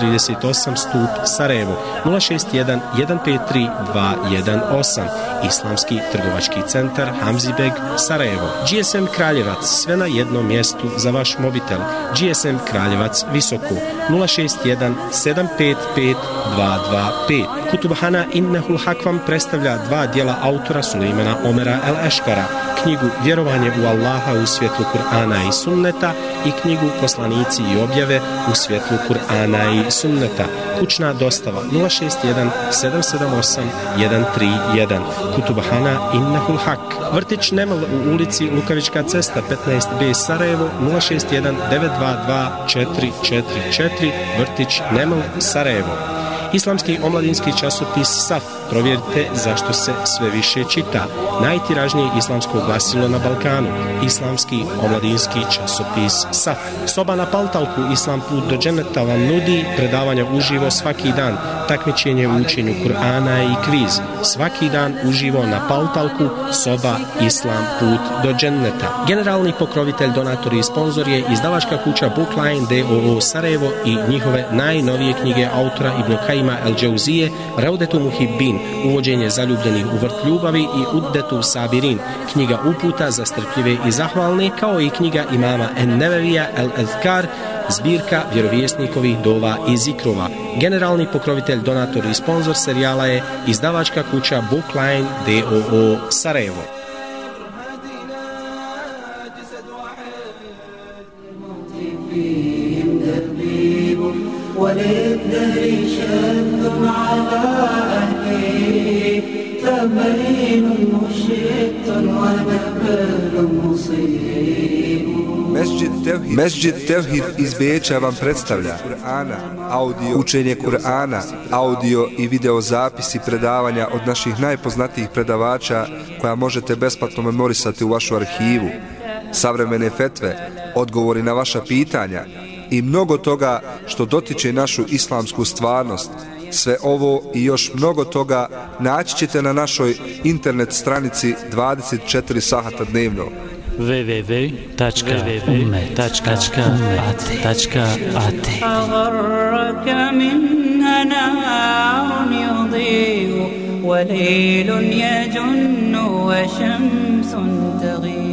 B: 138 stup Sarajevo 061 153 218 Islamski trgovački centar Hamzibeg Sarajevo. GSM Kraljevac sve na jednom mjestu za vaš mobitel. GSM Kraljevac Visoko 061 755 225 Kutubhana Innehul Hakvam predstavlja dva dijela autora Suleimana Omera El Eškara knjigu Vjerovanje u Allaha u svjetlu Kur'ana i Sunneta i knjigu Poslanici i objave u svjetlu Kur'ana i Sunneta. Kućna dostava 061 778 131 Kutubahana Innahul Hak. Vrtić Nemal u ulici Lukavička cesta 15B Sarajevo 061 922 444 Vrtić Nemal Sarajevo. Islamski omladinski časopis SAF. Provjerite zašto se sve više čita. Najtiražnije islamsko glasilo na Balkanu. Islamski omladinski časopis SAF. Soba na Paltalku Islam put do dženeta vam nudi predavanja uživo svaki dan. Takmičenje u učenju Kur'ana i kviz. Svaki dan uživo na Paltalku Soba Islam put do dženeta. Generalni pokrovitelj, donator i sponsor je izdavačka kuća Bookline DOO Sarajevo i njihove najnovije knjige autora Ibn Kajim Ibrahima El Džauzije, Raudetu Muhibbin, uvođenje zaljubljenih u vrt ljubavi i Uddetu Sabirin, knjiga uputa za strpljive i zahvalne, kao i knjiga imama En Nevevija El Ezkar, zbirka vjerovjesnikovih dova i zikrova. Generalni pokrovitelj, donator i sponsor serijala je izdavačka kuća Bookline DOO Sarajevo. وللدهر شد على أهلي تمرين مشيط ونبال مصيب Mesđid Tevhid iz Beča vam predstavlja učenje Kur'ana, audio i video zapisi predavanja od naših najpoznatijih predavača koja možete besplatno memorisati u vašu arhivu, savremene fetve, odgovori na vaša pitanja,
H: i mnogo toga što dotiče našu islamsku stvarnost. Sve ovo i još mnogo toga naći ćete na našoj internet stranici 24 sahata dnevno
I: www.umet.at أغرك منها نهار يضيء وليل يجن وشمس تغيب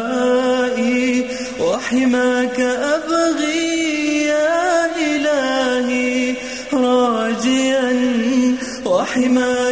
G: وحماك أبغي يا إلهي راجيا وحماك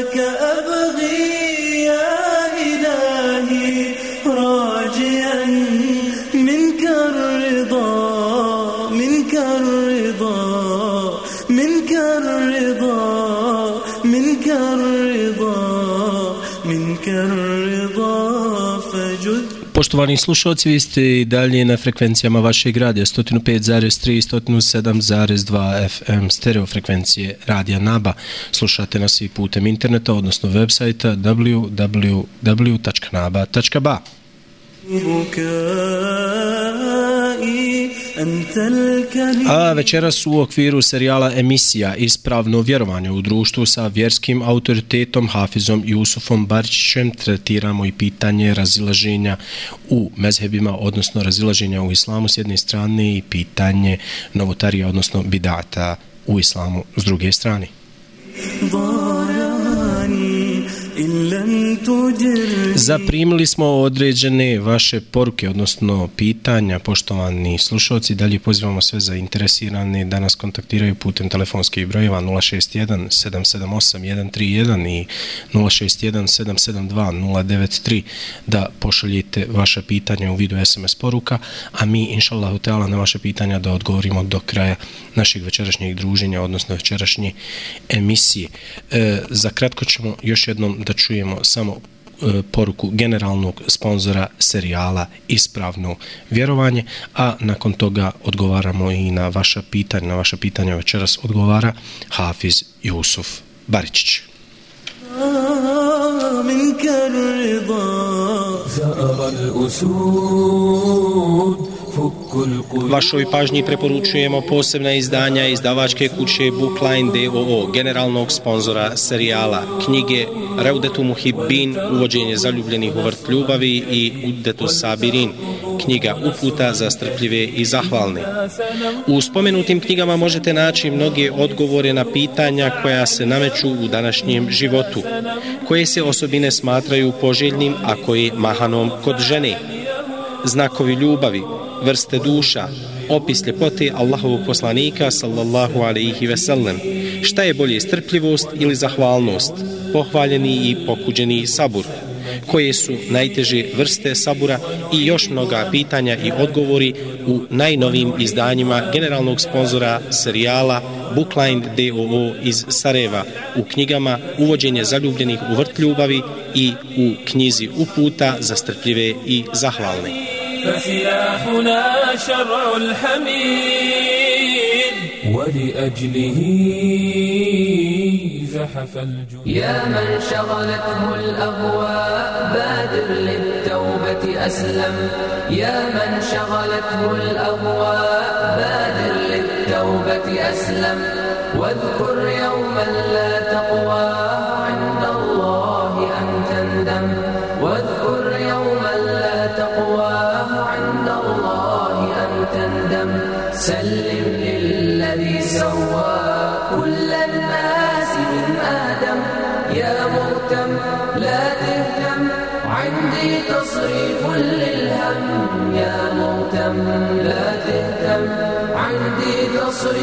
B: Poštovani slušalci, vi ste i dalje na frekvencijama vašeg radija 105.3 i 107.2 FM stereo frekvencije radija NABA. Slušate nas i putem interneta, odnosno web sajta www.naba.ba. A večeras u okviru serijala emisija Ispravno vjerovanje u društvu sa vjerskim autoritetom Hafizom Jusufom Barčićem tretiramo i pitanje razilaženja u mezhebima, odnosno razilaženja u islamu s jedne strane i pitanje novotarija, odnosno bidata u islamu s druge strane.
G: Bora.
B: Zaprimili smo određene vaše poruke, odnosno pitanja, poštovani slušalci. Dalje pozivamo sve zainteresirane da nas kontaktiraju putem telefonskih brojeva 061 778 131 i 061 772 093 da pošaljete vaše pitanja u vidu SMS poruka, a mi, inša Allahu Teala, na vaše pitanja da odgovorimo do kraja našeg večerašnjeg druženja, odnosno večerašnje emisije. E, za kratko ćemo još jednom da čujemo samo e, poruku generalnog sponzora serijala Ispravno vjerovanje, a nakon toga odgovaramo i na vaša pitanja. Na vaša pitanja večeras odgovara Hafiz Jusuf Baričić.
G: منك الرضا
J: زأر الأسود فك القلوب
B: Vašoj pažnji preporučujemo posebna izdanja izdavačke kuće Bookline DOO, generalnog sponzora serijala, knjige Reudetu Muhibbin, uvođenje zaljubljenih u vrt ljubavi i Uddetu Sabirin, knjiga uputa za strpljive i zahvalne. U spomenutim knjigama možete naći mnoge odgovore na pitanja koja se nameću u današnjem životu, koje se osobine smatraju poželjnim, a koje mahanom kod žene. Znakovi ljubavi, vrste duša, opis ljepote Allahovog poslanika sallallahu alaihi ve sellem. Šta je bolje, strpljivost ili zahvalnost? Pohvaljeni i pokuđeni sabur Koje su najteže vrste sabura i još mnoga pitanja i odgovori u najnovim izdanjima generalnog sponzora serijala Bookline DOO iz Sarajeva u knjigama Uvođenje zaljubljenih u vrt ljubavi i u knjizi Uputa za strpljive i zahvalne.
J: فسلاحنا شرع الحميد ولأجله زحف الجود
E: يا من شغلته الأهواء بادر للتوبة أسلم. يا من شغلته الأهواء بادر للتوبة أسلم. واذكر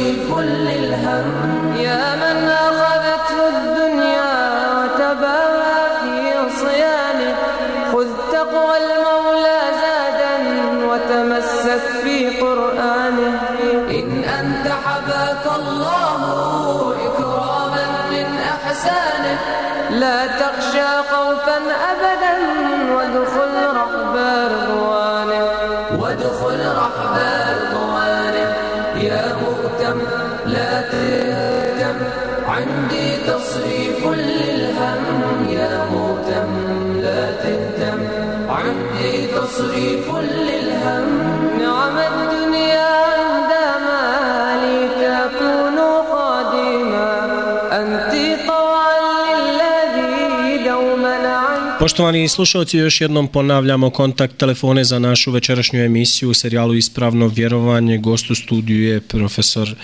E: في كل الهم. يا من أرى
B: Poštovani slušalci, još jednom ponavljamo kontakt telefone za našu večerašnju emisiju u serijalu Ispravno vjerovanje. Gost u studiju je profesor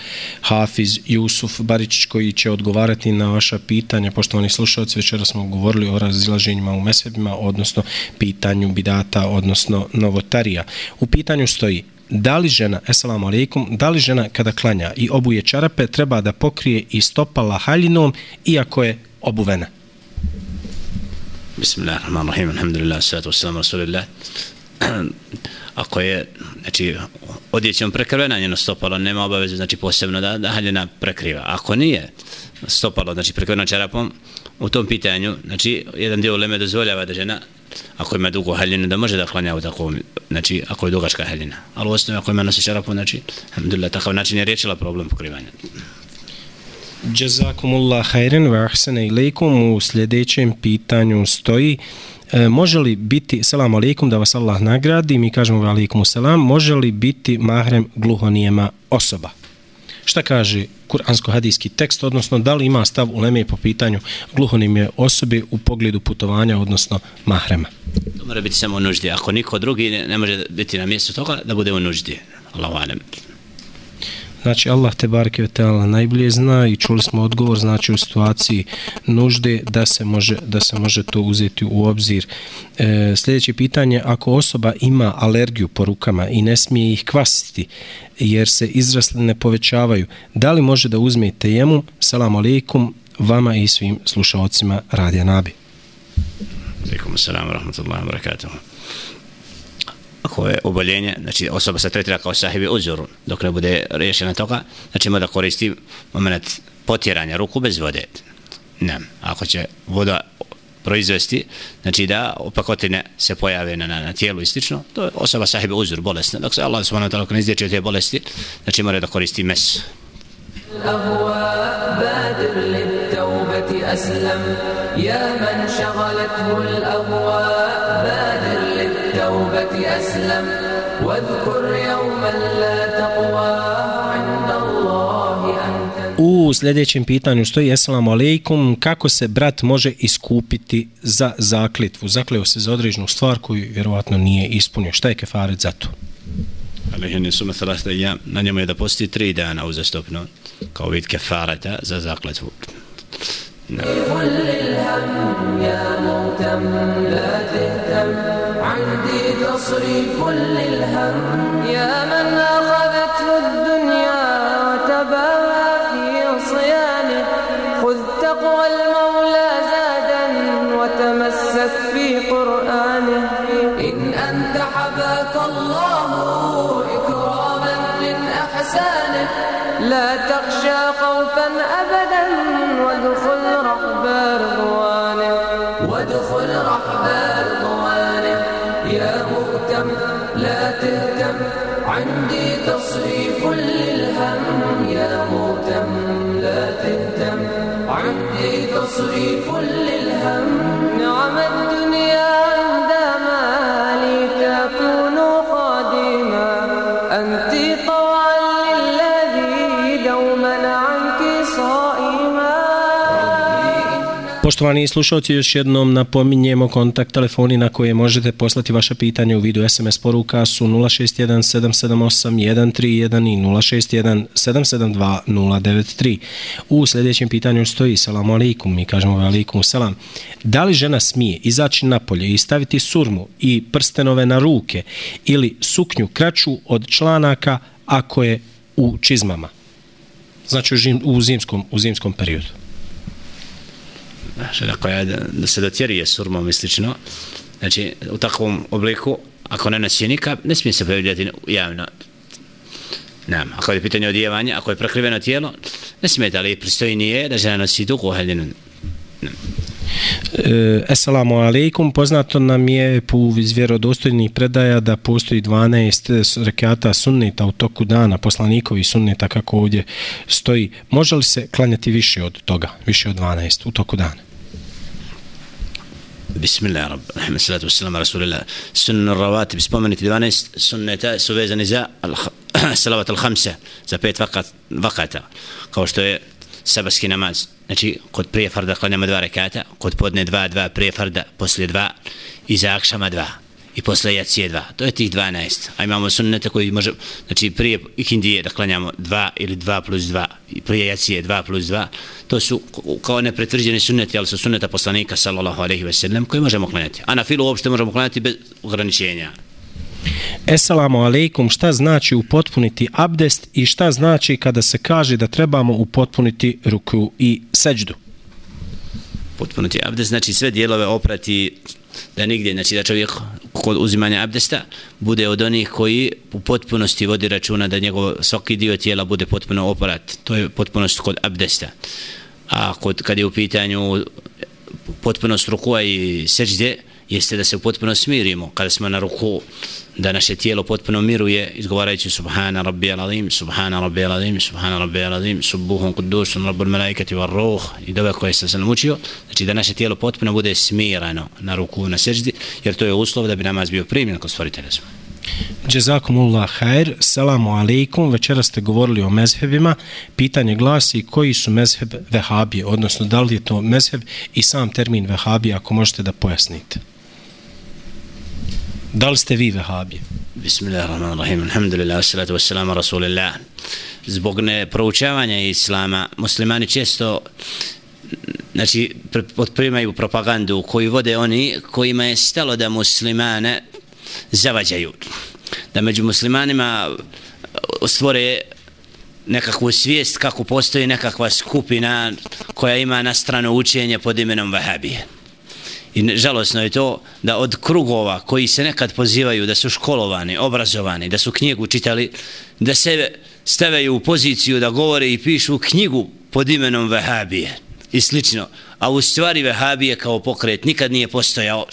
B: Hafiz Jusuf Baričić koji će odgovarati na vaša pitanja. Poštovani slušalci, večera smo govorili o razilaženjima u mesebima, odnosno pitanju bidata, odnosno novotarija. U pitanju stoji da li žena, esalamu alaikum, da li žena kada klanja i obuje čarape treba da pokrije i stopala haljinom iako je obuvena?
F: Bismillahirrahmanirrahim, alhamdulillah, salatu wassalamu rasulillah. Ako je, znači, odjećom prekrivena njeno stopalo, nema obaveze, znači, posebno da, da haljina prekriva. Ako nije stopalo, znači, prekrivena čarapom, u tom pitanju, znači, jedan dio leme dozvoljava da žena, ako ima dugo haljinu, da može da klanja u takvom, znači, ako je dugačka haljina. Ali u osnovi, ako ima nosi čarapom, znači, alhamdulillah, takav način je riječila problem pokrivanja.
B: Jazakumullah hajren wa ahsana ilaikum u sljedećem pitanju stoji e, može li biti, selam alaikum, da vas Allah nagradi, mi kažemo wa alaikumu selam, može li biti mahrem gluhonijema osoba? Šta kaže kuransko-hadijski tekst, odnosno da li ima stav uleme po pitanju gluhonijeme osobe u pogledu putovanja, odnosno mahrema?
F: To mora biti samo u nuždi. Ako niko drugi ne, ne može biti na mjestu toga, da bude u nuždi. Allahu alem.
B: Znači Allah te barke ve taala najbolje zna i čuli smo odgovor znači u situaciji nužde da se može da se može to uzeti u obzir. E, sljedeće pitanje ako osoba ima alergiju po rukama i ne smije ih kvasiti jer se izrasle ne povećavaju, da li može da uzme tejemu? Salam alejkum vama i svim slušaocima Radija Nabi.
F: Alaikum salam, rahmatullahi wa barakatuh ako je oboljenje, znači osoba se tretira kao sahibi uzor, dok ne bude rješena toga, znači mora koristi moment potjeranja ruku bez vode. Ne, ako će voda proizvesti, znači da opakotine se pojave na, na, na tijelu i slično, to je osoba sahibi uzor, bolesna. Dok se Allah subhanahu wa ta'ala ne izdeći od te bolesti, znači mora da koristi mes.
E: الأهواء بادر للتوبة أسلم يا من شغلته الأهواء بادر للتوبة أسلم واذكر يوما لا تقوى عند الله أن
B: U sljedećem pitanju stoji Assalamu alaikum, kako se brat može iskupiti za zakljetvu? Zakleo se za određenu stvar koju vjerovatno nije ispunio. Šta je kefaret za to?
F: Alejhin suma thalasta ayyam, na njemu je da posti tri dana uzastopno, kao vid kefarata za zakletvu.
E: كل عندي تصريف للهم يا من
B: Poštovani slušalci, još jednom napominjemo kontakt telefoni na koje možete poslati vaše pitanje u vidu SMS poruka su 061 778 131 i 061 772 093. U sljedećem pitanju stoji salamu alaikum, mi kažemo alaikum salam. Da li žena smije izaći napolje i staviti surmu i prstenove na ruke ili suknju kraću od članaka ako je u čizmama? Znači u, zim, u, zimskom, u zimskom periodu.
F: Znači, žena koja da, da se dotjeruje surmom i slično, znači u takvom obliku, ako ne nosi nikab, ne smije se pojavljati javno. Nam, ako je pitanje odjevanja, ako je prekriveno tijelo, ne smije, ali pristojnije da žena nosi dugu haljinu. Ne.
B: E, Assalamu alaikum, poznato nam je po iz vjerodostojnih predaja da postoji 12 rekata sunneta u toku dana, poslanikovi sunneta kako ovdje stoji. Može li se klanjati više od toga, više od 12 u toku dana?
F: Bismillah, rab, rahmet, salatu wassalamu rasulillah. Sunnu ravati, spomenuti 12 sunneta su vezani za salavat al-hamsa, za pet vakata, kao što je sabarski namaz. Znači, kod prije farda klanjamo dva rekata, kod podne dva, dva prije farda, poslije dva, i za akšama dva, i posle jacije dva. To je tih 12. A imamo sunnete koji može, znači prije ikindije da klanjamo dva ili dva plus dva, i prije jacije dva plus dva. To su kao nepretvrđeni sunneti, ali su sunneta poslanika sallallahu alaihi ve sellem koji možemo klanjati. A na filu uopšte možemo klanjati bez ograničenja.
B: Esalamu alaikum, šta znači upotpuniti abdest i šta znači kada se kaže da trebamo upotpuniti ruku i seđdu?
F: Upotpuniti abdest, znači sve dijelove oprati da nigdje, znači da čovjek kod uzimanja abdesta bude od onih koji u potpunosti vodi računa da njegov svaki dio tijela bude potpuno oprat. To je potpunost kod abdesta. A kod, kad je u pitanju potpunost rukua i seđde, jeste da se potpuno smirimo kada smo na ruku da naše tijelo potpuno miruje izgovarajući subhana rabbi al-azim subhana rabbi al-azim subhana rabbi al-azim subuhun kudusun rabbul malaikati var ruh i dove koje sam se znači da naše tijelo potpuno bude smirano na ruku na seždi jer to je uslov da bi namaz bio primljen kod stvoritelja
B: Džezakumullah khair, selamu alaikum, večera ste govorili o mezhebima, pitanje glasi koji su mezheb vehabije, odnosno da li je to mezheb i sam termin vehabije, ako možete da pojasnite. Da li ste vi vehabije?
F: Bismillahirrahmanirrahim, alhamdulillah, salatu wassalamu rasulillah. Zbog ne proučavanja islama, muslimani često znači otprimaju propagandu koju vode oni kojima je stalo da muslimane zavađaju. Da među muslimanima uh, stvore nekakvu svijest kako postoji nekakva skupina koja ima na strano učenje pod imenom Vahabije. I žalosno je to da od krugova koji se nekad pozivaju da su školovani, obrazovani, da su knjigu čitali, da se stavaju u poziciju da govore i pišu knjigu pod imenom Vahabije i slično. A u stvari Vahabije kao pokret nikad nije postojao,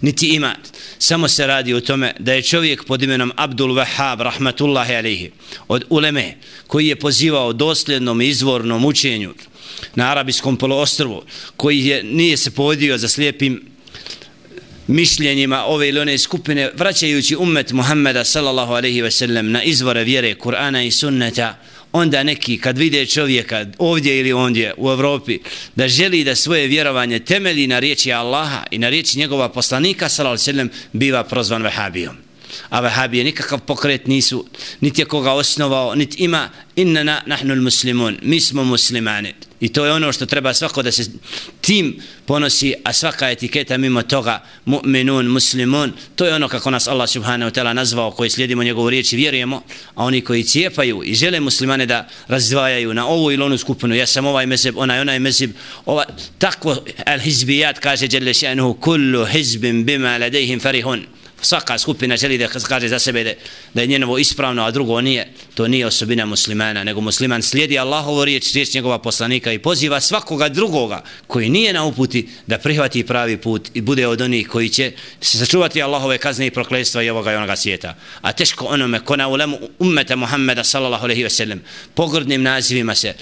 F: niti ima. Samo se radi o tome da je čovjek pod imenom Abdul Vahab, rahmatullahi alihi, od uleme, koji je pozivao dosljednom izvornom učenju, na arabijskom poluostrvu koji je, nije se povodio za slijepim mišljenjima ove ili one skupine vraćajući ummet Muhammeda sallallahu alaihi ve sellem na izvore vjere Kur'ana i sunneta onda neki kad vide čovjeka ovdje ili ondje u Evropi da želi da svoje vjerovanje temelji na riječi Allaha i na riječi njegova poslanika sallallahu alaihi ve sellem biva prozvan vehabijom a vahabije nikakav pokret nisu niti je koga osnovao niti ima innana nahnu muslimun mi smo muslimani. I to je ono što treba svako da se tim ponosi, a svaka etiketa mimo toga, mu'minun, muslimun, to je ono kako nas Allah subhanahu wa ta'ala nazvao, koji slijedimo njegovu riječ i vjerujemo, a oni koji cijepaju i žele muslimane da razdvajaju na ovu ili onu skupinu, ja sam ovaj mezib, onaj, onaj mezib, ova, takvo al-hizbijat kaže Đelešenuhu, kullu hizbim bima ladejhim farihun, svaka skupina želi da kaže za sebe da, da je njenovo ispravno, a drugo nije, to nije osobina muslimana, nego musliman slijedi Allahovu riječ, riječ njegova poslanika i poziva svakoga drugoga koji nije na uputi da prihvati pravi put i bude od onih koji će se sačuvati Allahove kazne i prokledstva i ovoga i onoga svijeta. A teško onome ko na ulemu ummeta Muhammeda sallallahu alaihi ve sellem pogrdnim nazivima se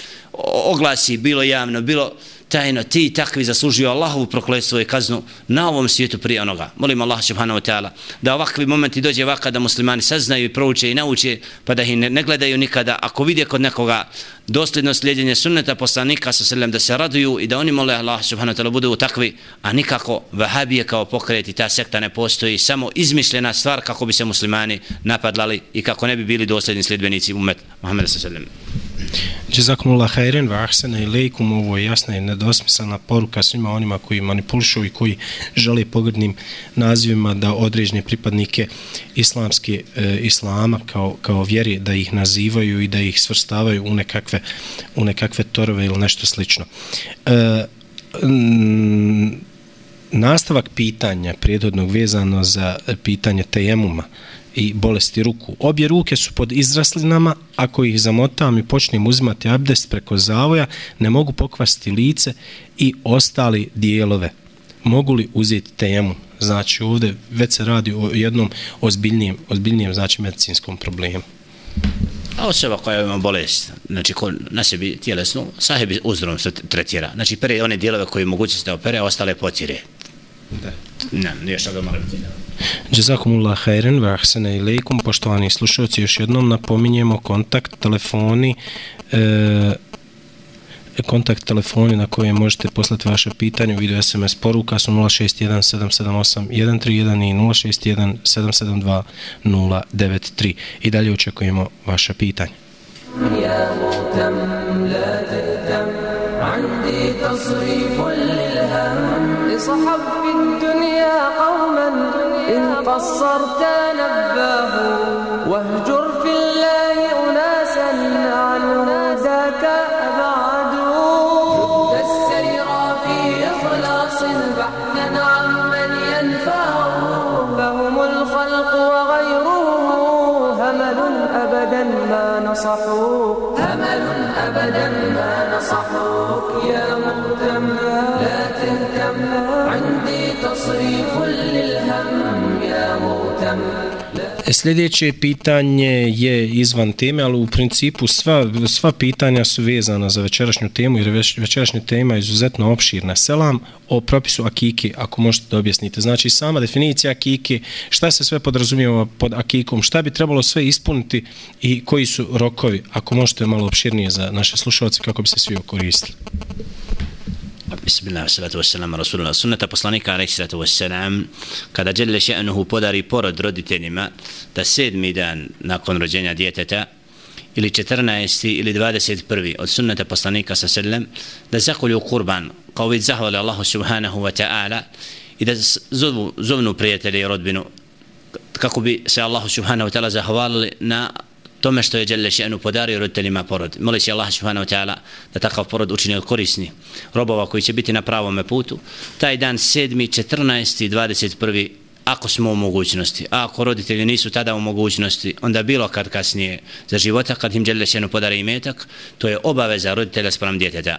F: oglasi bilo javno, bilo tajno ti takvi zaslužuju Allahovu prokletstvo i kaznu na ovom svijetu prije onoga. Molim Allah subhanahu wa ta'ala da ovakvi momenti dođe ovaka da muslimani saznaju i prouče i nauče pa da ih ne, ne gledaju nikada. Ako vide kod nekoga dosljedno slijedjenje sunneta poslanika sa selem da se raduju i da oni mole Allah subhanahu wa ta'ala budu takvi, a nikako vahabije kao pokret i ta sekta ne postoji, samo izmišljena stvar kako bi se muslimani napadlali i kako ne bi bili dosljedni sljedbenici umet Muhammeda sa selem.
B: Jazakumullah hajren wa ahsana ilaykum ovo je jasna i nedosmislena poruka svima onima koji manipulišu i koji žele pogrdnim nazivima da određene pripadnike islamske e, islama kao, kao vjeri da ih nazivaju i da ih svrstavaju u nekakve, u nekakve torove ili nešto slično. E, nastavak pitanja prijedodnog vezano za pitanje tejemuma i bolesti ruku. Obje ruke su pod izraslinama, ako ih zamotam i počnem uzimati abdest preko zavoja, ne mogu pokvasti lice i ostali dijelove. Mogu li uzeti temu? Znači ovdje već se radi o jednom ozbiljnijem, ozbiljnijem znači medicinskom problemu.
F: A osoba koja ima bolest, znači ko na sebi tjelesnu, sahebi uzdrom se tretira. Znači pere one dijelove koje moguće se da opere, a ostale potire.
B: Da.
F: Ne, nije što ga mora biti.
B: Jazakumullah khairan wa ahsana ilaykum poštovani slušatelji još jednom napominjemo kontakt telefoni e, kontakt telefoni na koje možete poslati vaše pitanje u video SMS poruka su 061 778 131 i 061 772 093 i dalje očekujemo vaše pitanje
E: يا مهتم لا تهتم عندي تصريف قصرت نباه واهجر في الله أناسا عن ذاك أبعد. جد السير في إخلاص بحثا عمن ينفع فهم الخلق وغيره همل أبدا ما نصحوا همل أبدا ما نصحوك يا مهتم لا تهتم. عندي تصريف
B: E, sljedeće pitanje je izvan teme, ali u principu sva, sva pitanja su vezana za večerašnju temu, jer već, večerašnja tema je izuzetno opširna. Selam o propisu akike, ako možete da objasnite. Znači, sama definicija akike, šta se sve podrazumijeva pod akikom, šta bi trebalo sve ispuniti i koji su rokovi, ako možete malo opširnije za naše slušalce, kako bi se svi okoristili.
F: Bismillah, salatu wassalam, rasulullah. Sunnata poslanika, alaih salatu wassalam, kada djelje še'nuhu podari porod roditeljima, da sedmi dan nakon rođenja djeteta, ili 14. ili 21. od sunnata poslanika sa sallam, da zakolju kurban, kao vid zahvali Allahu subhanahu wa ta'ala, i da zovnu prijatelje i rodbinu, kako bi se Allahu subhanahu wa ta'ala zahvalili na tome što je Đelle še'nu podario roditeljima porod. Moli se Allah subhanahu wa ta'ala da takav porod učini od korisni robova koji će biti na pravome putu. Taj dan 7. 14. 21. ako smo u mogućnosti, a ako roditelji nisu tada u mogućnosti, onda bilo kad kasnije za života, kad im Đelle še'nu podari imetak, to je obaveza roditelja sprem djeteta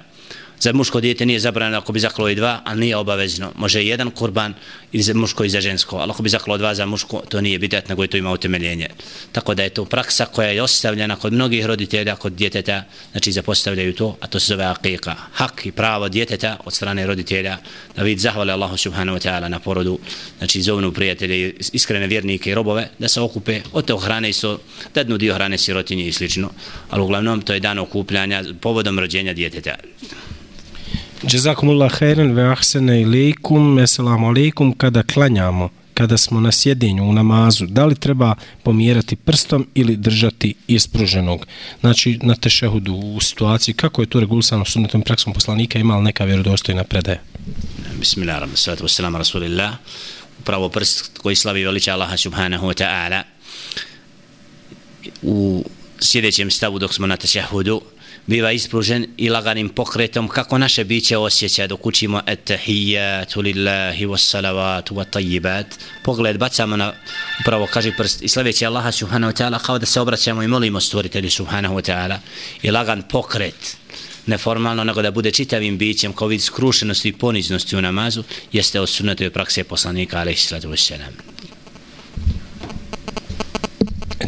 F: za muško dijete nije zabranjeno ako bi zaklo i dva, ali nije obavezno. Može jedan kurban i za muško i za žensko, ali ako bi zaklo dva za muško, to nije bidat, nego je to ima utemeljenje. Tako da je to praksa koja je ostavljena kod mnogih roditelja, kod djeteta, znači zapostavljaju to, a to se zove akika. Hak i pravo djeteta od strane roditelja, da vid zahvale Allahu subhanahu wa ta'ala na porodu, znači zovnu prijatelje, iskrene vjernike i robove, da se okupe od te hrane isto, dadnu dio hrane sirotinje i slično, ali uglavnom to je dan okupljanja povodom rođenja djeteta.
B: Jazakumullah khairan ve ahsana ilaykum. Assalamu alaykum. Kada klanjamo, kada smo na sjedinju u namazu, da li treba pomjerati prstom ili držati ispruženog? Znači, na tešehudu u situaciji, kako je to regulisano sunnetom praksom poslanika, ima li neka vjerodostojna predaja?
F: Bismillahirrahmanirrahim. Salatu wassalamu rasulillah. Upravo prst koji slavi veliča Allaha subhanahu wa ta'ala u sjedećem stavu dok smo na tešehudu, biva ispružen i laganim pokretom kako naše biće osjeća dok učimo etahijatu lillahi wassalavatu wa tajibat pogled bacamo na upravo kaže prst i slaveći Allaha subhanahu wa ta'ala kao da se obraćamo i molimo stvoritelju subhanahu wa ta'ala. I lagan pokret neformalno nego da bude čitavim bićem kao vid skrušenosti i poniznosti u namazu jeste od sunnetove prakse poslanika alaihi sallatu wassalam.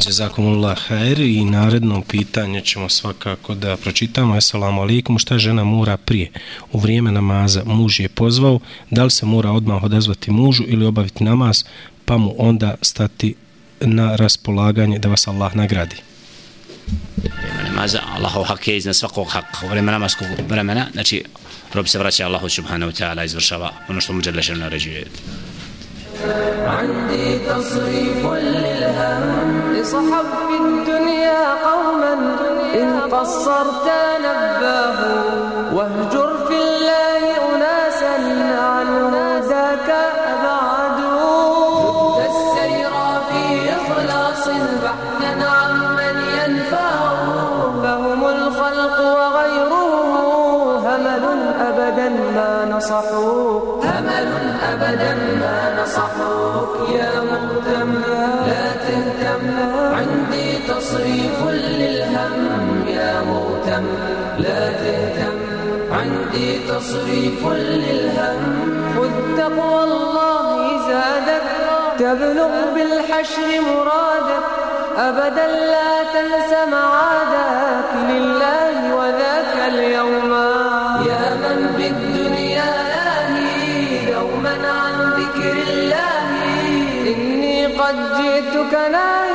B: Jazakumullah khair i naredno pitanje ćemo svakako da pročitamo. Assalamu alaikum, šta žena mora prije? U vrijeme namaza muž je pozvao, da li se mora odmah odazvati mužu ili obaviti namaz, pa mu onda stati na raspolaganje da vas Allah nagradi.
F: Vrijeme namaza, Allahov hak je iznad svakog haka. U vrijeme namaskog vremena, znači, rob se vraća Allahu subhanahu wa ta'ala izvršava ono što mu Đelešenu naređuje.
E: عندي تصريف للهم اصحب في الدنيا قوما إن قصرت نباه واهجر في الله أناسا عن ذاك أبعد. جد السير في إخلاص بحثا عمن ينفع فهم الخلق وغيره همل أبدا ما نصحوا. همل أبدا تصريف للهم. خذ تقوى الله زادك تبلغ بالحشر مرادك أبدا لا تنس معادك. لله وذاك اليوم. يا من بالدنيا لاهي دوما عن ذكر الله. إني قد جئتك ناهي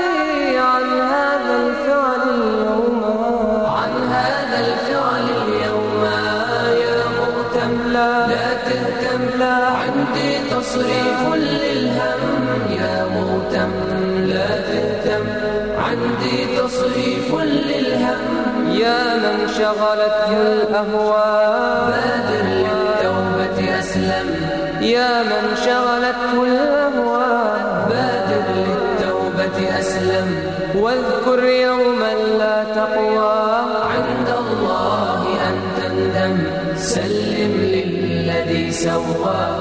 E: شغلته الأهواء بادر للتوبة أسلم. يا من شغلته الأهواء بادر للتوبة أسلم. واذكر يوما لا تقوى. عند الله أن تندم. سلم للذي سوى.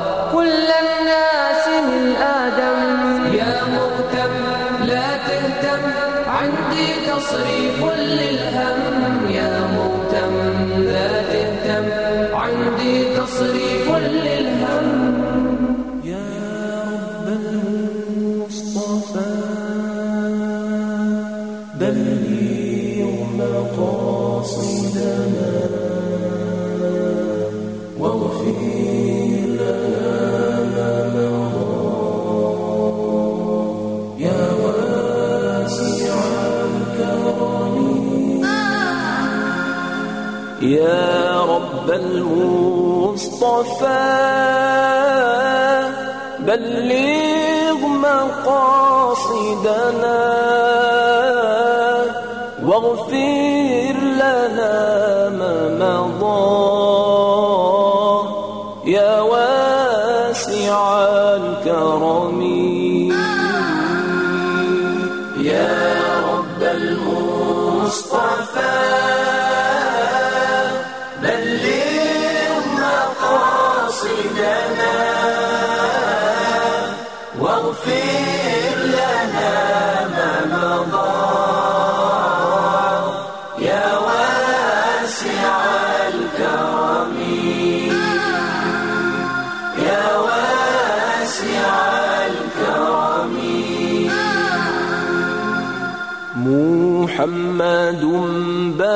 K: المصطفى بلغ مقاصدنا.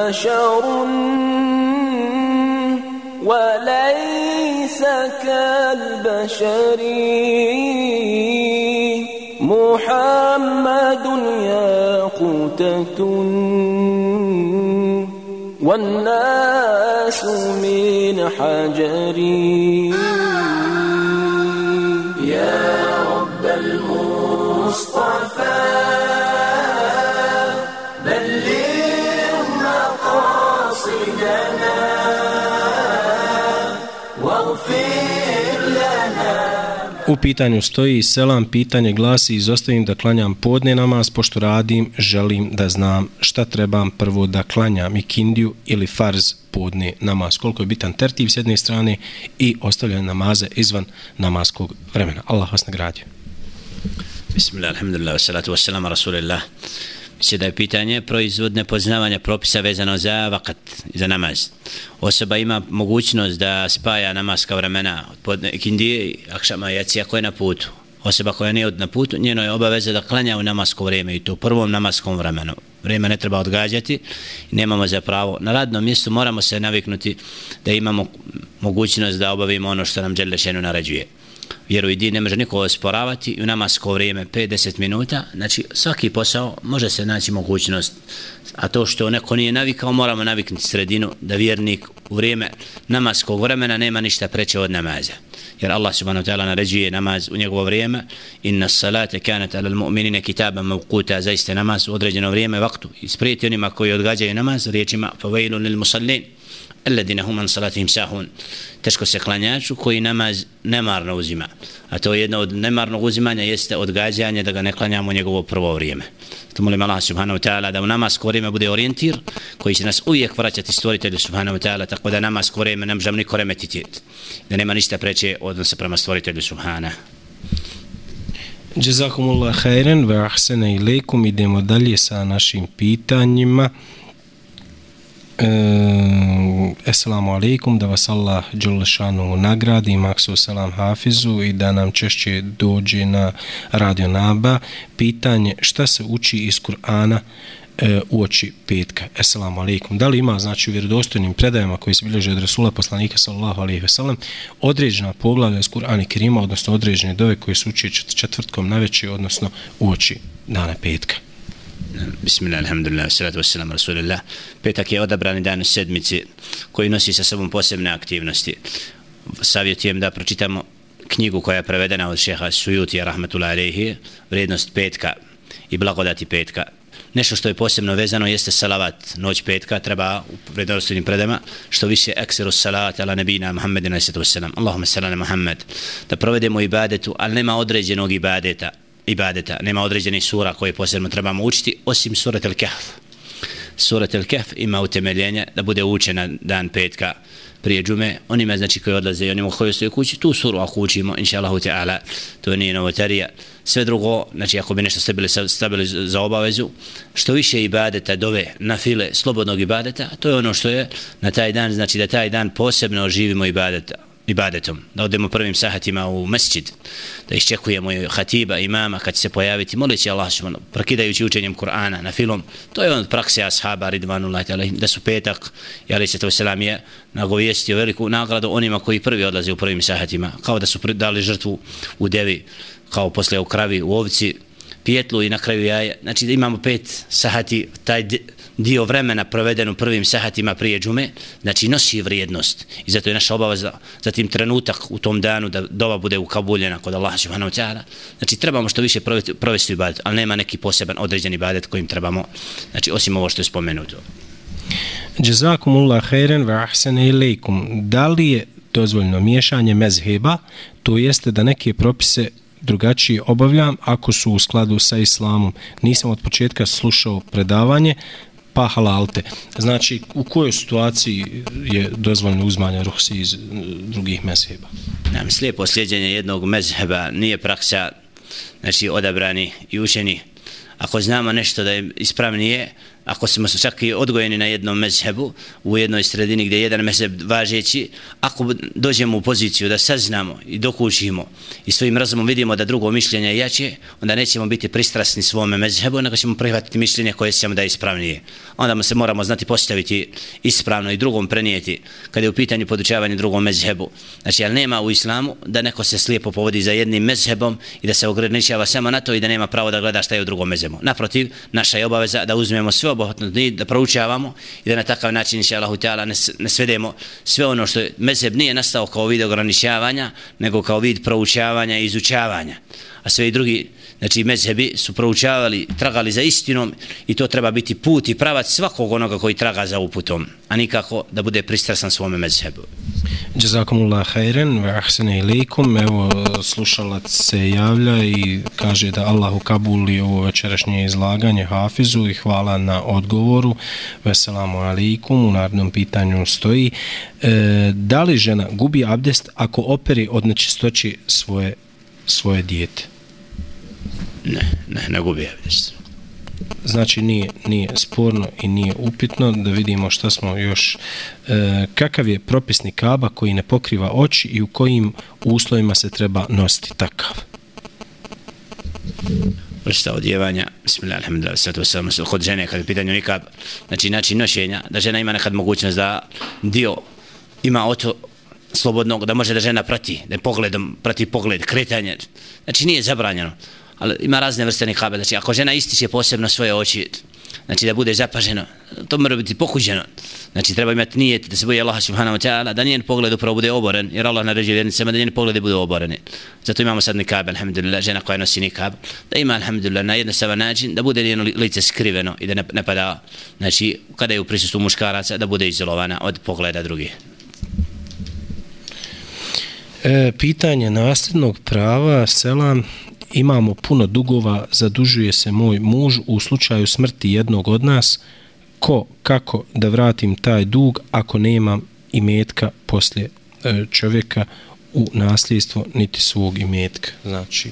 K: بشر وليس كالبشر. محمد ياقوتة والناس من حجر.
B: Pitanju stoji selam, pitanje glasi izostavim da klanjam podne namaz, pošto radim, želim da znam šta trebam prvo da klanjam i kindiju ili farz podne namaz. Koliko je bitan tertiv s jedne strane i ostavljanje namaze izvan namaskog vremena. Allah vas nagradio.
F: Bismillah, alhamdulillah, wassalatu wassalamu rasulillah se da je pitanje proizvod nepoznavanja propisa vezano za vakat, za namaz. Osoba ima mogućnost da spaja namaska vremena od kindije i akšama jacija koja je na putu. Osoba koja nije na putu, njeno je obaveza da klanja u namasko vrijeme i to u prvom namaskom vremenu. Vrijeme ne treba odgađati nemamo za pravo. Na radnom mjestu moramo se naviknuti da imamo mogućnost da obavimo ono što nam Đelešenu naređuje vjeru i din ne može niko osporavati i u namasko vrijeme 5-10 minuta, znači svaki posao može se naći mogućnost, a to što neko nije navikao, moramo naviknuti sredinu da vjernik u vrijeme namaskog vremena nema ništa preče od namaza. Jer Allah subhanahu wa ta'ala naređuje namaz u njegovo vrijeme inna salate kanat ala mu'minine kitaba mavkuta zaiste namaz u određeno vrijeme vaktu. Isprijeti onima koji odgađaju namaz riječima fawailun lil musallin alladina hum an salatihim sahun. Teško se klanjaču koji namaz nemarno uzima. A to jedno od nemarnog uzimanja jeste odgađanje da ga ne klanjamo njegovo prvo vrijeme. To molim Allah subhanahu wa ta'ala da u namasko vrijeme bude orijentir koji će nas uvijek vraćati stvoritelju subhanahu wa ta'ala tako da namasko vrijeme ne možemo niko remetiti. Da nema ništa preče odnosa prema stvoritelju subhanahu
B: Jazakumullah khairan wa ahsana ilaykum. Idemo dalje sa našim pitanjima. E, Assalamu alaikum, da vas Allah Đulešanu nagradi, maksu selam hafizu i da nam češće dođe na radio Naba. Pitanje, šta se uči iz Kur'ana e, u oči petka? Assalamu alaikum. Da li ima, znači, u vjerodostojnim predajama koji se bilježe od Rasula poslanika sallallahu alaihi ve sellem, određena poglavlja iz Kur'ana i Kerima, odnosno određene dove koje se uči četvrtkom na veći, odnosno u oči dana petka?
F: Bismillah, alhamdulillah, salatu wassalamu, rasulillah. Petak je odabrani dan u sedmici koji nosi sa sobom posebne aktivnosti. Savjetujem da pročitamo knjigu koja je prevedena od šeha Sujutija, Rahmetullah alaihi, vrijednost petka i blagodati petka. Nešto što je posebno vezano jeste salavat noć petka, treba u vrednostnim predama, što više ekseru salat ala nebina Muhammedina s.a.v. Allahumma salana Muhammed, da provedemo ibadetu, ali nema određenog ibadeta, ibadeta, nema određenih sura koje posebno trebamo učiti, osim surat al-Kahf. Surat al-Kahf ima utemeljenje da bude učena dan petka prije džume, onima znači koji odlaze i onima koji stoje kući, tu suru ako učimo, inša Allahu Teala, to nije novotarija. Sve drugo, znači ako bi nešto stavili, stavili za obavezu, što više ibadeta, dove, na file, slobodnog ibadeta, to je ono što je na taj dan, znači da taj dan posebno oživimo ibadeta, ibadetom, da odemo prvim sahatima u mesčid, da iščekujemo hatiba, imama, kad će se pojaviti, molići Allah subhanahu, prekidajući učenjem Kur'ana na filom, to je on prakse ashaba, ridvanullah, da su petak, i ali se to selam je nagovijestio veliku nagradu onima koji prvi odlaze u prvim sahatima, kao da su dali žrtvu u devi, kao posle u kravi, u ovci, pijetlu i na kraju jaje. Znači da imamo pet sahati, taj dio vremena proveden u prvim sahatima prije džume, znači nosi vrijednost. I zato je naša obaveza za tim trenutak u tom danu da doba bude ukabuljena kod Allaha subhanahu ta'ala. Znači trebamo što više provesti, provesti ibadet, ali nema neki poseban određeni ibadet kojim trebamo, znači osim ovo što je spomenuto.
B: Jazakumullah khairan wa ahsana ilaykum. Da li je dozvoljno miješanje mezheba, to jeste da neke propise drugačije obavljam ako su u skladu sa islamom. Nisam od početka slušao predavanje, pa halalte. Znači, u kojoj situaciji je dozvoljno uzmanje ruhsi iz eh, drugih mezheba?
F: Ja, slijepo sljeđenje jednog mezheba nije praksa znači odabrani i učeni. Ako znamo nešto da je ispravnije, ako smo čak i odgojeni na jednom mezhebu, u jednoj sredini gdje je jedan mezheb važeći, ako dođemo u poziciju da saznamo i dokučimo i svojim razumom vidimo da drugo mišljenje je jače, onda nećemo biti pristrasni svome mezhebu, nego ćemo prihvatiti mišljenje koje ćemo da je ispravnije. Onda se moramo znati postaviti ispravno i drugom prenijeti kada je u pitanju podučavanja drugom mezhebu. Znači, ali nema u islamu da neko se slijepo povodi za jednim mezhebom i da se ograničava samo na to i da nema pravo da gleda šta je u drugom mezhebu. Naprotiv, naša je obaveza da uzmemo sve sveobuhvatno da proučavamo i da na takav način inša Allahu Teala ne, ne svedemo sve ono što je nije nastao kao vid ograničavanja nego kao vid proučavanja i izučavanja a sve i drugi znači mezhebi su proučavali tragali za istinom i to treba biti put i pravac svakog onoga koji traga za uputom a nikako da bude pristrasan svome mezhebu
B: Jazakumullah khairan wa ahsana ilaykum. Evo slušalac se javlja i kaže da Allah ukabuli ovo večerašnje izlaganje Hafizu i hvala na odgovoru. Veselamu alaikum. U narodnom pitanju stoji e, da li žena gubi abdest ako operi od nečistoći svoje, svoje dijete?
F: Ne, ne, ne gubi abdest
B: znači nije, nije sporno i nije upitno da vidimo šta smo još e, kakav je propisni kaba koji ne pokriva oči i u kojim uslovima se treba nositi takav?
F: Vrsta odjevanja bismillah, alhamdulillah, sallatu wasalam kod žene kad je pitanje nikab. Znači način nošenja da žena ima nekad mogućnost da dio ima oto slobodnog da može da žena prati da pogledom prati pogled kretanje. Znači nije zabranjeno ali ima razne vrste nikaba, znači ako žena ističe posebno svoje oči, znači da bude zapaženo, to mora biti pokuđeno. Znači treba imati nijet da se boje Allah subhanahu wa ta'ala, da njen pogled upravo bude oboren, jer Allah naređuje vjernicama da njen pogled bude oboreni. Zato imamo sad nikabe, alhamdulillah, žena koja nosi nikab, da ima alhamdulillah na jednostavan način, da bude njeno lice skriveno i da ne, ne pada, znači kada je u prisustvu muškaraca, da bude izolovana od pogleda drugih.
B: E, pitanje nasljednog prava, selam, imamo puno dugova, zadužuje se moj muž u slučaju smrti jednog od nas, ko, kako da vratim taj dug ako nemam imetka poslije e, čovjeka u nasljedstvo niti svog imetka. Znači,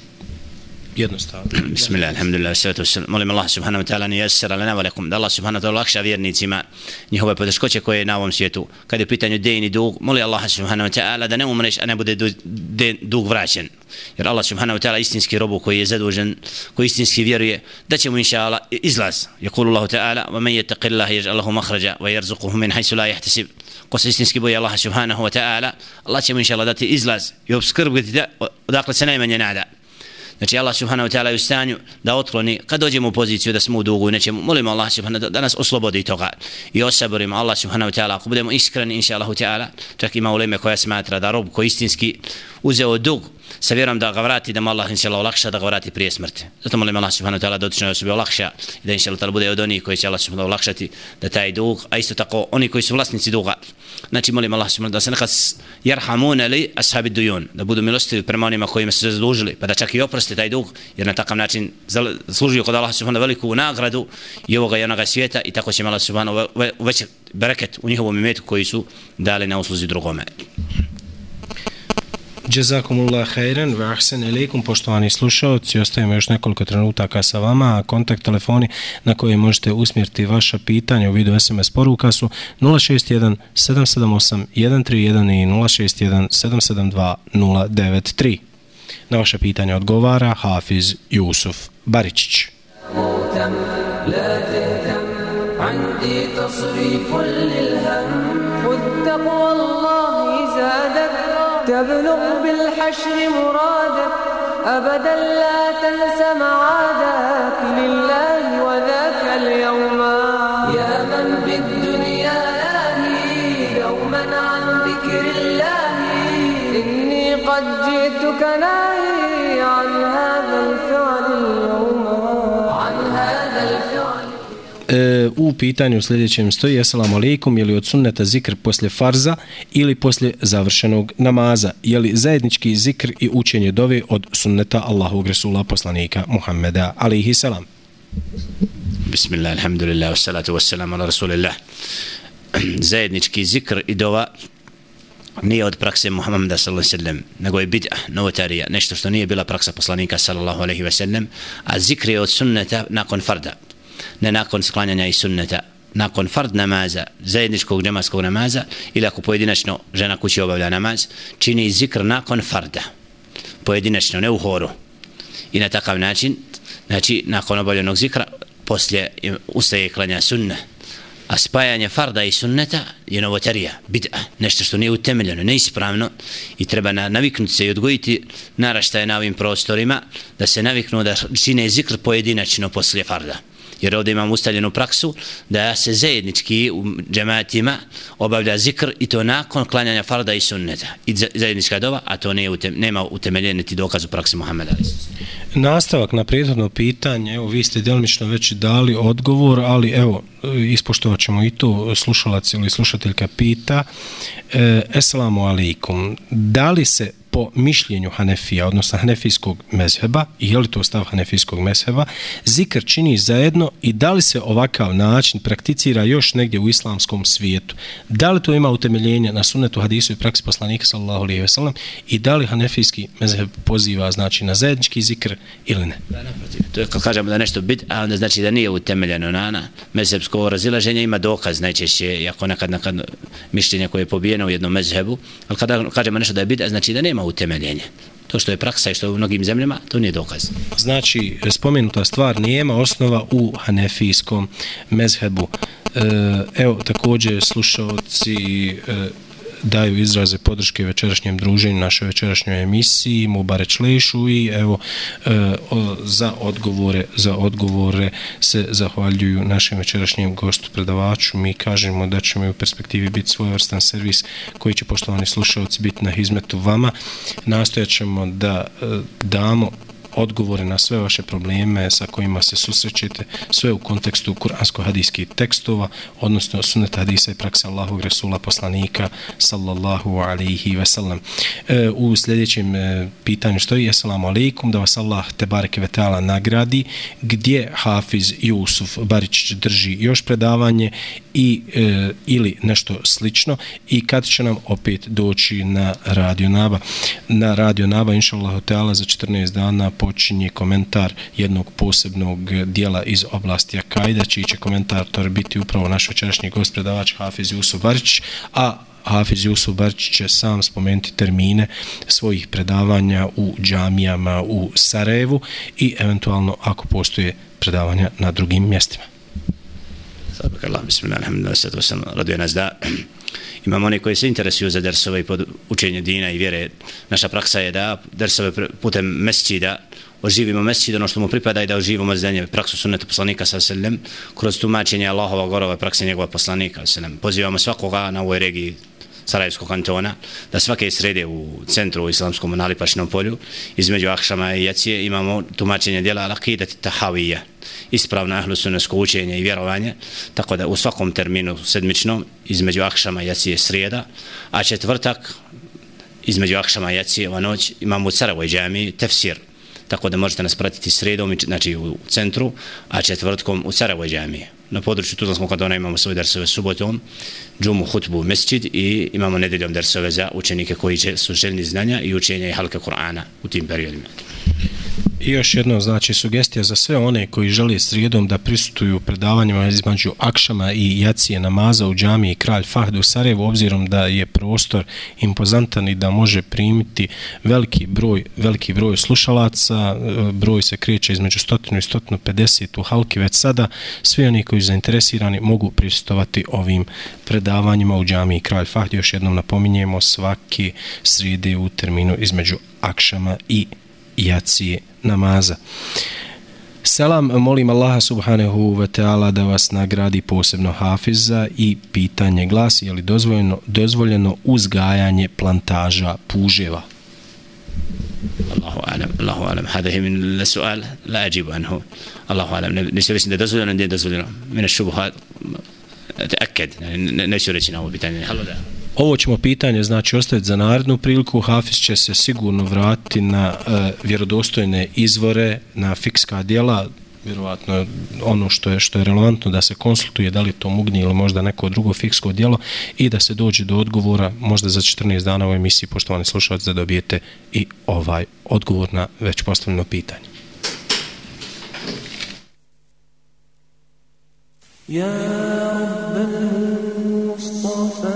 B: jednostavno.
F: Bismillah, alhamdulillah, salatu wassalam. Molim Allah subhanahu wa ta'ala ni jesera lana valekum, da Allah subhanahu wa ta'ala lakša vjernicima njihove poteškoće koje je na ovom svijetu. Kad je u pitanju dejn i dug, molim Allah subhanahu wa ta'ala da ne umreš, a ne bude du, de, dug vraćen. Jer Allah subhanahu wa ta'ala istinski robu koji je zadužen, koji istinski vjeruje, da će mu inša Allah izlaz. Jakulu Allah ta'ala, wa man yattaqi Allah jež'al lahu makhraja, wa yarzuquhu min hajsu la jahtasib. Ko se istinski boji Allah subhanahu wa ta'ala, Allah će mu inša Allah dati izlaz i obskrbiti da, odakle se najmanje nada. Znači Allah subhanahu wa ta'ala je u stanju da otkloni kad dođemo u poziciju da smo u dugu nećemo, molimo Allah subhanahu wa ta'ala da nas oslobodi toga. I osaborimo Allah subhanahu wa ta'ala. Ako budemo iskreni inša Allah ta'ala čak ima uleme koja smatra da rob koji istinski uzeo dug sa vjerom da ga vrati da mu Allah inša Allah olakša da ga vrati prije smrti. Zato molim Allah subhanahu wa ta'ala da otičnoj osobi olakša i da inša Allah bude od onih koji će Allah subhanahu olakšati da taj dug a isto tako oni koji su vlasnici duga. Znači molim Allah subhanahu da se neka jerhamun li ashabi dujun da budu milostivi prema onima kojima su se zadužili pa da čak i oprosti taj dug jer na takav način služuju kod Allah subhanahu veliku nagradu i ovoga i onoga svijeta i tako će Allah subhanahu veći bereket u njihovom imetu koji su dali na usluzi drugome.
B: Jazakumullah khairan wa ahsan ilaykum poštovani slušaoci ostavimo još nekoliko trenutaka sa vama a kontakt telefoni na koje možete usmjeriti vaša pitanja u vidu SMS poruka su 061 778 131 i 061 772 093 na vaše pitanje odgovara Hafiz Jusuf Baričić
E: عندي تصريف للهم تبلغ بالحشر مرادك أبدا لا تنس معادك لله وذاك اليوم. يا من بالدنيا لاهي دوما عن ذكر الله. إني قد جئتك ناهي
B: u pitanju sljedećem stoji Assalamu alaikum, je li od sunneta zikr poslije farza ili poslije završenog namaza? Je li zajednički zikr i učenje dove od sunneta Allahu Resula poslanika Muhammeda alaihi salam?
F: Bismillah, alhamdulillah, wassalatu wassalamu ala rasulillah. zajednički zikr i dova nije od prakse Muhammeda sallallahu alejhi ve sellem, nego je bid'a, novotarija, nešto što nije bila praksa poslanika sallallahu alejhi ve sellem, a zikr je od sunneta nakon farda ne nakon sklanjanja i sunneta, nakon fard namaza, zajedničkog džematskog namaza, ili ako pojedinačno žena kući obavlja namaz, čini zikr nakon farda, pojedinačno, ne u horu. I na takav način, znači, nakon obavljenog zikra, poslije ustaje klanja sunna, a spajanje farda i sunneta je novotarija, bid'a, nešto što nije utemeljeno, neispravno i treba na, naviknuti se i odgojiti naraštaje na ovim prostorima da se naviknu da čine zikr pojedinačno poslije farda jer ovdje imam ustaljenu praksu da se zajednički u džematima obavlja zikr i to nakon klanjanja farda i sunneta i zajednička dova, a to nije utem, nema utemeljen niti dokaz u praksi Muhammeda.
B: Nastavak na prijethodno pitanje, evo vi ste delmično već dali odgovor, ali evo, e, ispoštovat ćemo i to, e, slušalac ili slušateljka pita, e, Esalamu alaikum, da li se po mišljenju Hanefija, odnosno Hanefijskog mezheba, i je li to stav Hanefijskog mezheba, zikr čini zajedno i da li se ovakav način prakticira još negdje u islamskom svijetu? Da li to ima utemeljenje na sunnetu hadisu i praksi poslanika sallallahu alaihi ve sellem i da li Hanefijski mezheb poziva znači na zajednički zikr ili ne?
F: Da, to je kad kažemo da nešto bit, a onda znači da nije utemeljeno na, na mezhebsko razilaženje, ima dokaz najčešće, jako nekad, nekad mišljenje koje je pobijeno u jednom mezhebu, ali kada kažemo nešto da je bit, znači da nema utemeljenje. To što je praksa i što je u mnogim zemljama, to nije dokaz.
B: Znači, spomenuta stvar nijema osnova u hanefijskom mezhebu. E, evo, također, slušalci e, daju izraze podrške večerašnjem druženju našoj večerašnjoj emisiji Mubareć Lešu i evo e, o, za odgovore za odgovore se zahvaljuju našem večerašnjem gostu predavaču. Mi kažemo da ćemo u perspektivi biti svojevrstan servis koji će poštovani slušalci biti na hizmetu vama. Nastojat ćemo da e, damo odgovore na sve vaše probleme sa kojima se susrećete, sve u kontekstu kuransko-hadijskih tekstova, odnosno sunet hadisa i praksa Allahog Resula poslanika, sallallahu alaihi ve sellem. E, u sljedećem e, pitanju stoji, assalamu alaikum, da vas Allah te bareke vetala nagradi, gdje Hafiz Jusuf Baričić drži još predavanje i e, ili nešto slično i kad će nam opet doći na Radio Naba. Na Radio Naba, inšallah, Allah, za 14 dana počinje komentar jednog posebnog dijela iz oblasti Akajda, čiji će komentator biti upravo naš večerašnji gost predavač Hafiz Jusuf Varić, a Hafiz Jusuf Barčić će sam spomenuti termine svojih predavanja u džamijama u Sarajevu i eventualno ako postoje predavanja na drugim mjestima.
F: Sabak Allah, bismillah, alhamdulillah, sada sam raduje nas da imam oni koji se interesuju za dersove i pod učenje dina i vjere. Naša praksa je da dersove putem mesčida oživimo mesčid ono što mu pripada i da oživimo zdenje praksu sunneta poslanika sa selem kroz tumačenje Allahova gorova prakse njegova poslanika sa selem. Pozivamo svakoga na ovoj regiji Sarajevskog kantona, da svake srede u centru u islamskom nalipašnom polju, između Ahšama i Jacije, imamo tumačenje dijela Al-Aqidat Tahavija, ispravno ahlusunesko učenje i vjerovanje, tako da u svakom terminu sedmičnom, između Ahšama i Jacije srijeda, a četvrtak, između Akšama i Jacije, ova noć, imamo u Caravoj džami tefsir, tako da možete nas pratiti sredom, znači u centru, a četvrtkom u Caravoj džami na području Tuzlanskog kantona imamo svoje dersove subotom, džumu, hutbu, mesčid i imamo nedeljom dersove za učenike koji će, su željni znanja i učenja i halka Kur'ana u tim periodima.
B: I još jedno, znači, sugestija za sve one koji žele srijedom da prisutuju predavanjima između Akšama i Jacije namaza u džami i Kralj Fahd u Sarajevu, obzirom da je prostor impozantan i da može primiti veliki broj, veliki broj slušalaca, e, broj se kreće između 100 i 150 u Halki već sada, svi oni koji su zainteresirani mogu prisutovati ovim predavanjima u džami i Kralj Fahd. Još jednom napominjemo svaki srijede u terminu između Akšama i Jacije namaza. Selam, molim Allaha subhanahu wa ta'ala da vas nagradi posebno hafiza i pitanje glasi je li dozvoljeno, dozvoljeno uzgajanje plantaža puževa?
F: Allahu alam, Allahu alam, hada je min sual, la ajibu anhu. Allahu alam, neću reći da je dozvoljeno, nije dozvoljeno. Mine šubuha, te aked, neću reći na ovo pitanje.
B: Ovo ćemo pitanje znači ostaviti za narednu priliku. Hafiz će se sigurno vratiti na e, vjerodostojne izvore, na fikska dijela, vjerovatno ono što je što je relevantno da se konsultuje da li to mugni ili možda neko drugo fiksko dijelo i da se dođe do odgovora možda za 14 dana u emisiji poštovani slušalci da dobijete i ovaj odgovor na već postavljeno pitanje. Ja rabbal Mustafa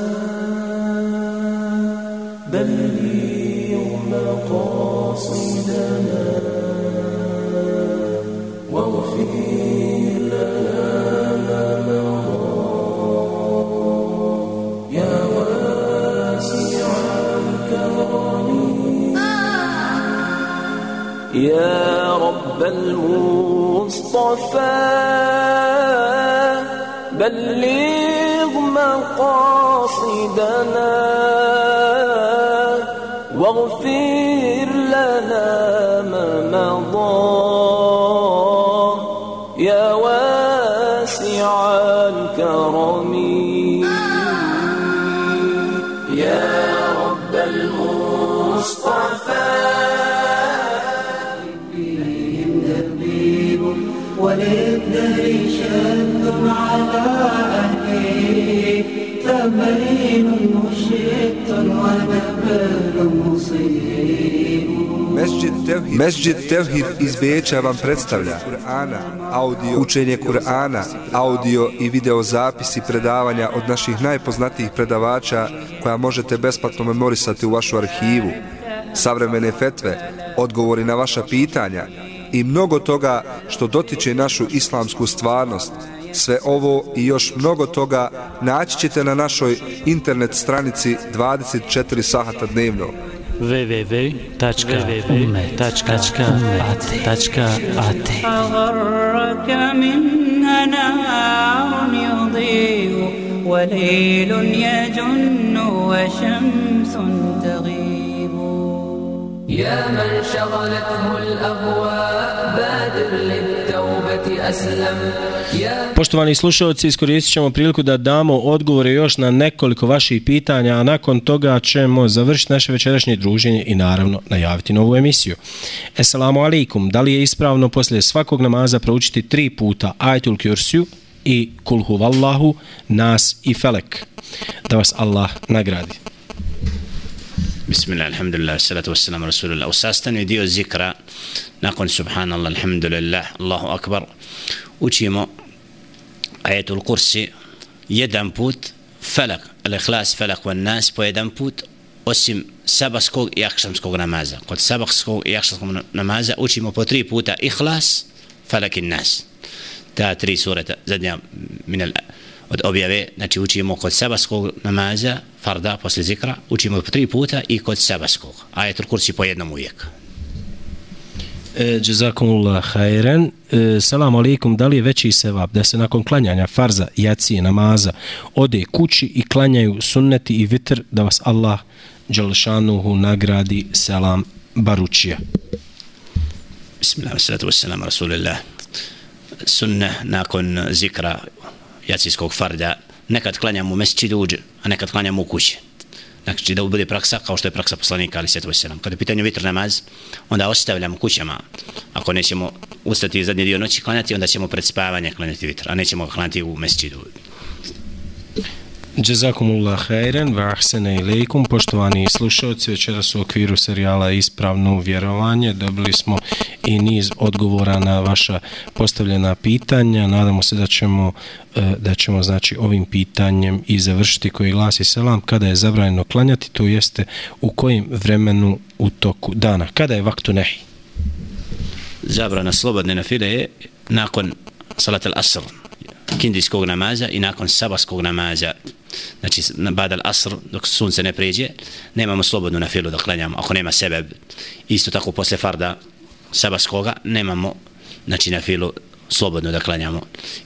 B: يا رب المصطفى بلغ مقاصدنا واغفر لنا ما مضى. تمرين مشرق ونبل
H: Mesđid Tevhid iz Beča vam predstavlja audio, učenje Kur'ana, audio i video zapisi predavanja od naših najpoznatijih predavača koja možete besplatno memorisati u vašu arhivu, savremene fetve, odgovori na vaša pitanja i mnogo toga što dotiče našu islamsku stvarnost, Sve ovo i još mnogo toga naći ćete na našoj internet stranici 24 sahata dnevno
A: www.ume.at أغرك منها نار يضيء وليل يجن وشمس تغيب
E: يا من شغلته الأهواء بادر للتوبة أسلم
B: Poštovani slušalci, iskoristit ćemo priliku da damo odgovore još na nekoliko vaših pitanja, a nakon toga ćemo završiti naše večerašnje druženje i naravno najaviti novu emisiju. Esselamu alaikum, da li je ispravno poslije svakog namaza proučiti tri puta Ajtul Kursiju i Kulhu huvallahu, nas i felek. Da vas Allah nagradi.
F: Bismillah, alhamdulillah, salatu wassalamu rasulullah. U sastanju dio zikra, nakon subhanallah, alhamdulillah, Allahu akbar, učimo ajetul kursi jedan put, felak, al-ikhlas, felak van nas, po jedan put, osim sabaskog i akšamskog namaza. Kod sabaskog i akšamskog namaza učimo po tri puta ihlas, falak i nas. Ta tri sureta, zadnja minel, od objave, znači učimo kod sabaskog namaza, farda, posle zikra, učimo po tri puta i kod sabaskog. Ajetul kursi po jednom uvijek.
B: E, Jazakumullah hajren. E, Salam alaikum, da li je veći sevap da se nakon klanjanja farza, jacije, namaza ode kući i klanjaju sunneti i vitr da vas Allah Đalšanuhu nagradi selam Baručija.
F: Bismillah, salatu wassalam, rasulillah. Sunne nakon zikra jacijskog farda, nekad klanjamo u mesčidu uđe, a nekad klanjamo u kući. Znači da bude praksa kao što je praksa poslanika ali svetu wasalam. Kada je pitanje vitr namaz, onda ostavljamo kućama. Ako nećemo ustati zadnji dio noći klanjati, onda ćemo pred spavanje klanjati vitr, a nećemo ga klanjati u mesčidu.
B: Jazakumullah khairan wa ahsana ilaykum. Poštovani slušalci, večeras u okviru serijala Ispravno vjerovanje dobili smo i niz odgovora na vaša postavljena pitanja. Nadamo se da ćemo e, da ćemo znači ovim pitanjem i završiti koji glasi selam kada je zabranjeno klanjati to jeste u kojim vremenu u toku dana? Kada je vaktu nehi?
F: Zabrana slobodne na file je nakon salat al-asr kindijskog namaza i nakon sabaskog namaza znači na badal asr dok sunce ne pređe nemamo slobodnu na filu da klanjamo. Ako nema sebe isto tako posle farda sabaskoga nemamo znači na filu slobodno da klanjamo.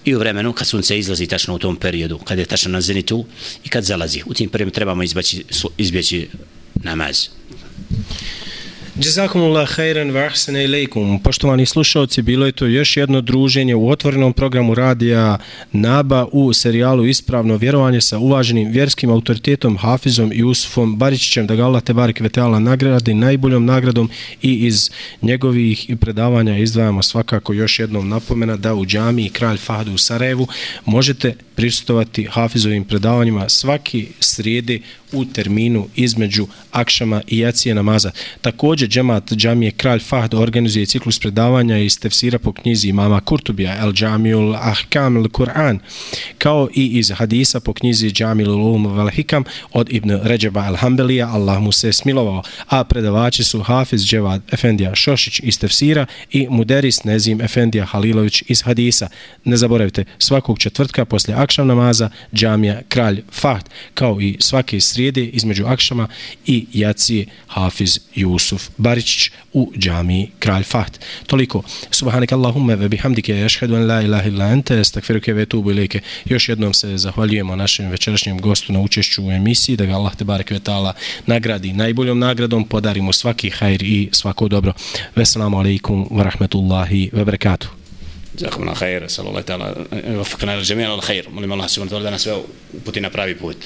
F: I u vremenu kad sunce izlazi tačno u tom periodu kad je tačno na zenitu i kad zalazi u tim periodu trebamo izbaći, izbjeći namaz.
B: Jazakumullah khairan wa ahsana ilaykum. Poštovani slušaoci, bilo je to još jedno druženje u otvorenom programu radija Naba u serijalu Ispravno vjerovanje sa uvaženim vjerskim autoritetom Hafizom Jusufom Baričićem da ga Allah te barik veteala nagradi najboljom nagradom i iz njegovih predavanja izdvajamo svakako još jednom napomena da u džamii Kralj Fahdu u Sarajevu možete prisustovati Hafizovim predavanjima svaki srijede u terminu između akšama i jacije namaza. Također džemat džamije Kralj Fahd organizuje ciklus predavanja iz tefsira po knjizi imama Kurtubija El Džamijul Ahkam El Kur'an kao i iz hadisa po knjizi Džamil Ulum Vel Hikam od Ibn Ređeba El Hambelija Allah mu se smilovao a predavači su Hafiz Dževad Efendija Šošić iz tefsira i Muderis Nezim Efendija Halilović iz hadisa. Ne zaboravite svakog četvrtka poslije akšam namaza džamija Kralj Fahd kao i svake srijede srijede između Akšama i Jacije Hafiz Jusuf Baričić u džamiji Kralj Fahd. Toliko. Subhanak Allahumme ve bihamdike jašhedu an la ilaha illa ente estakfiruke ve tubu ilike. Još jednom se zahvaljujemo našem večerašnjem gostu na učešću u emisiji da ga Allah te barek vetala nagradi najboljom nagradom, podarimo svaki hajr i svako dobro. Veselamu alaikum wa rahmetullahi wa barakatuh.
F: جزاكم الله خير اسال الله تعالى يوفقنا للجميع على الخير molim Allah subhanahu wa ta'ala da nas sve uputi na pravi put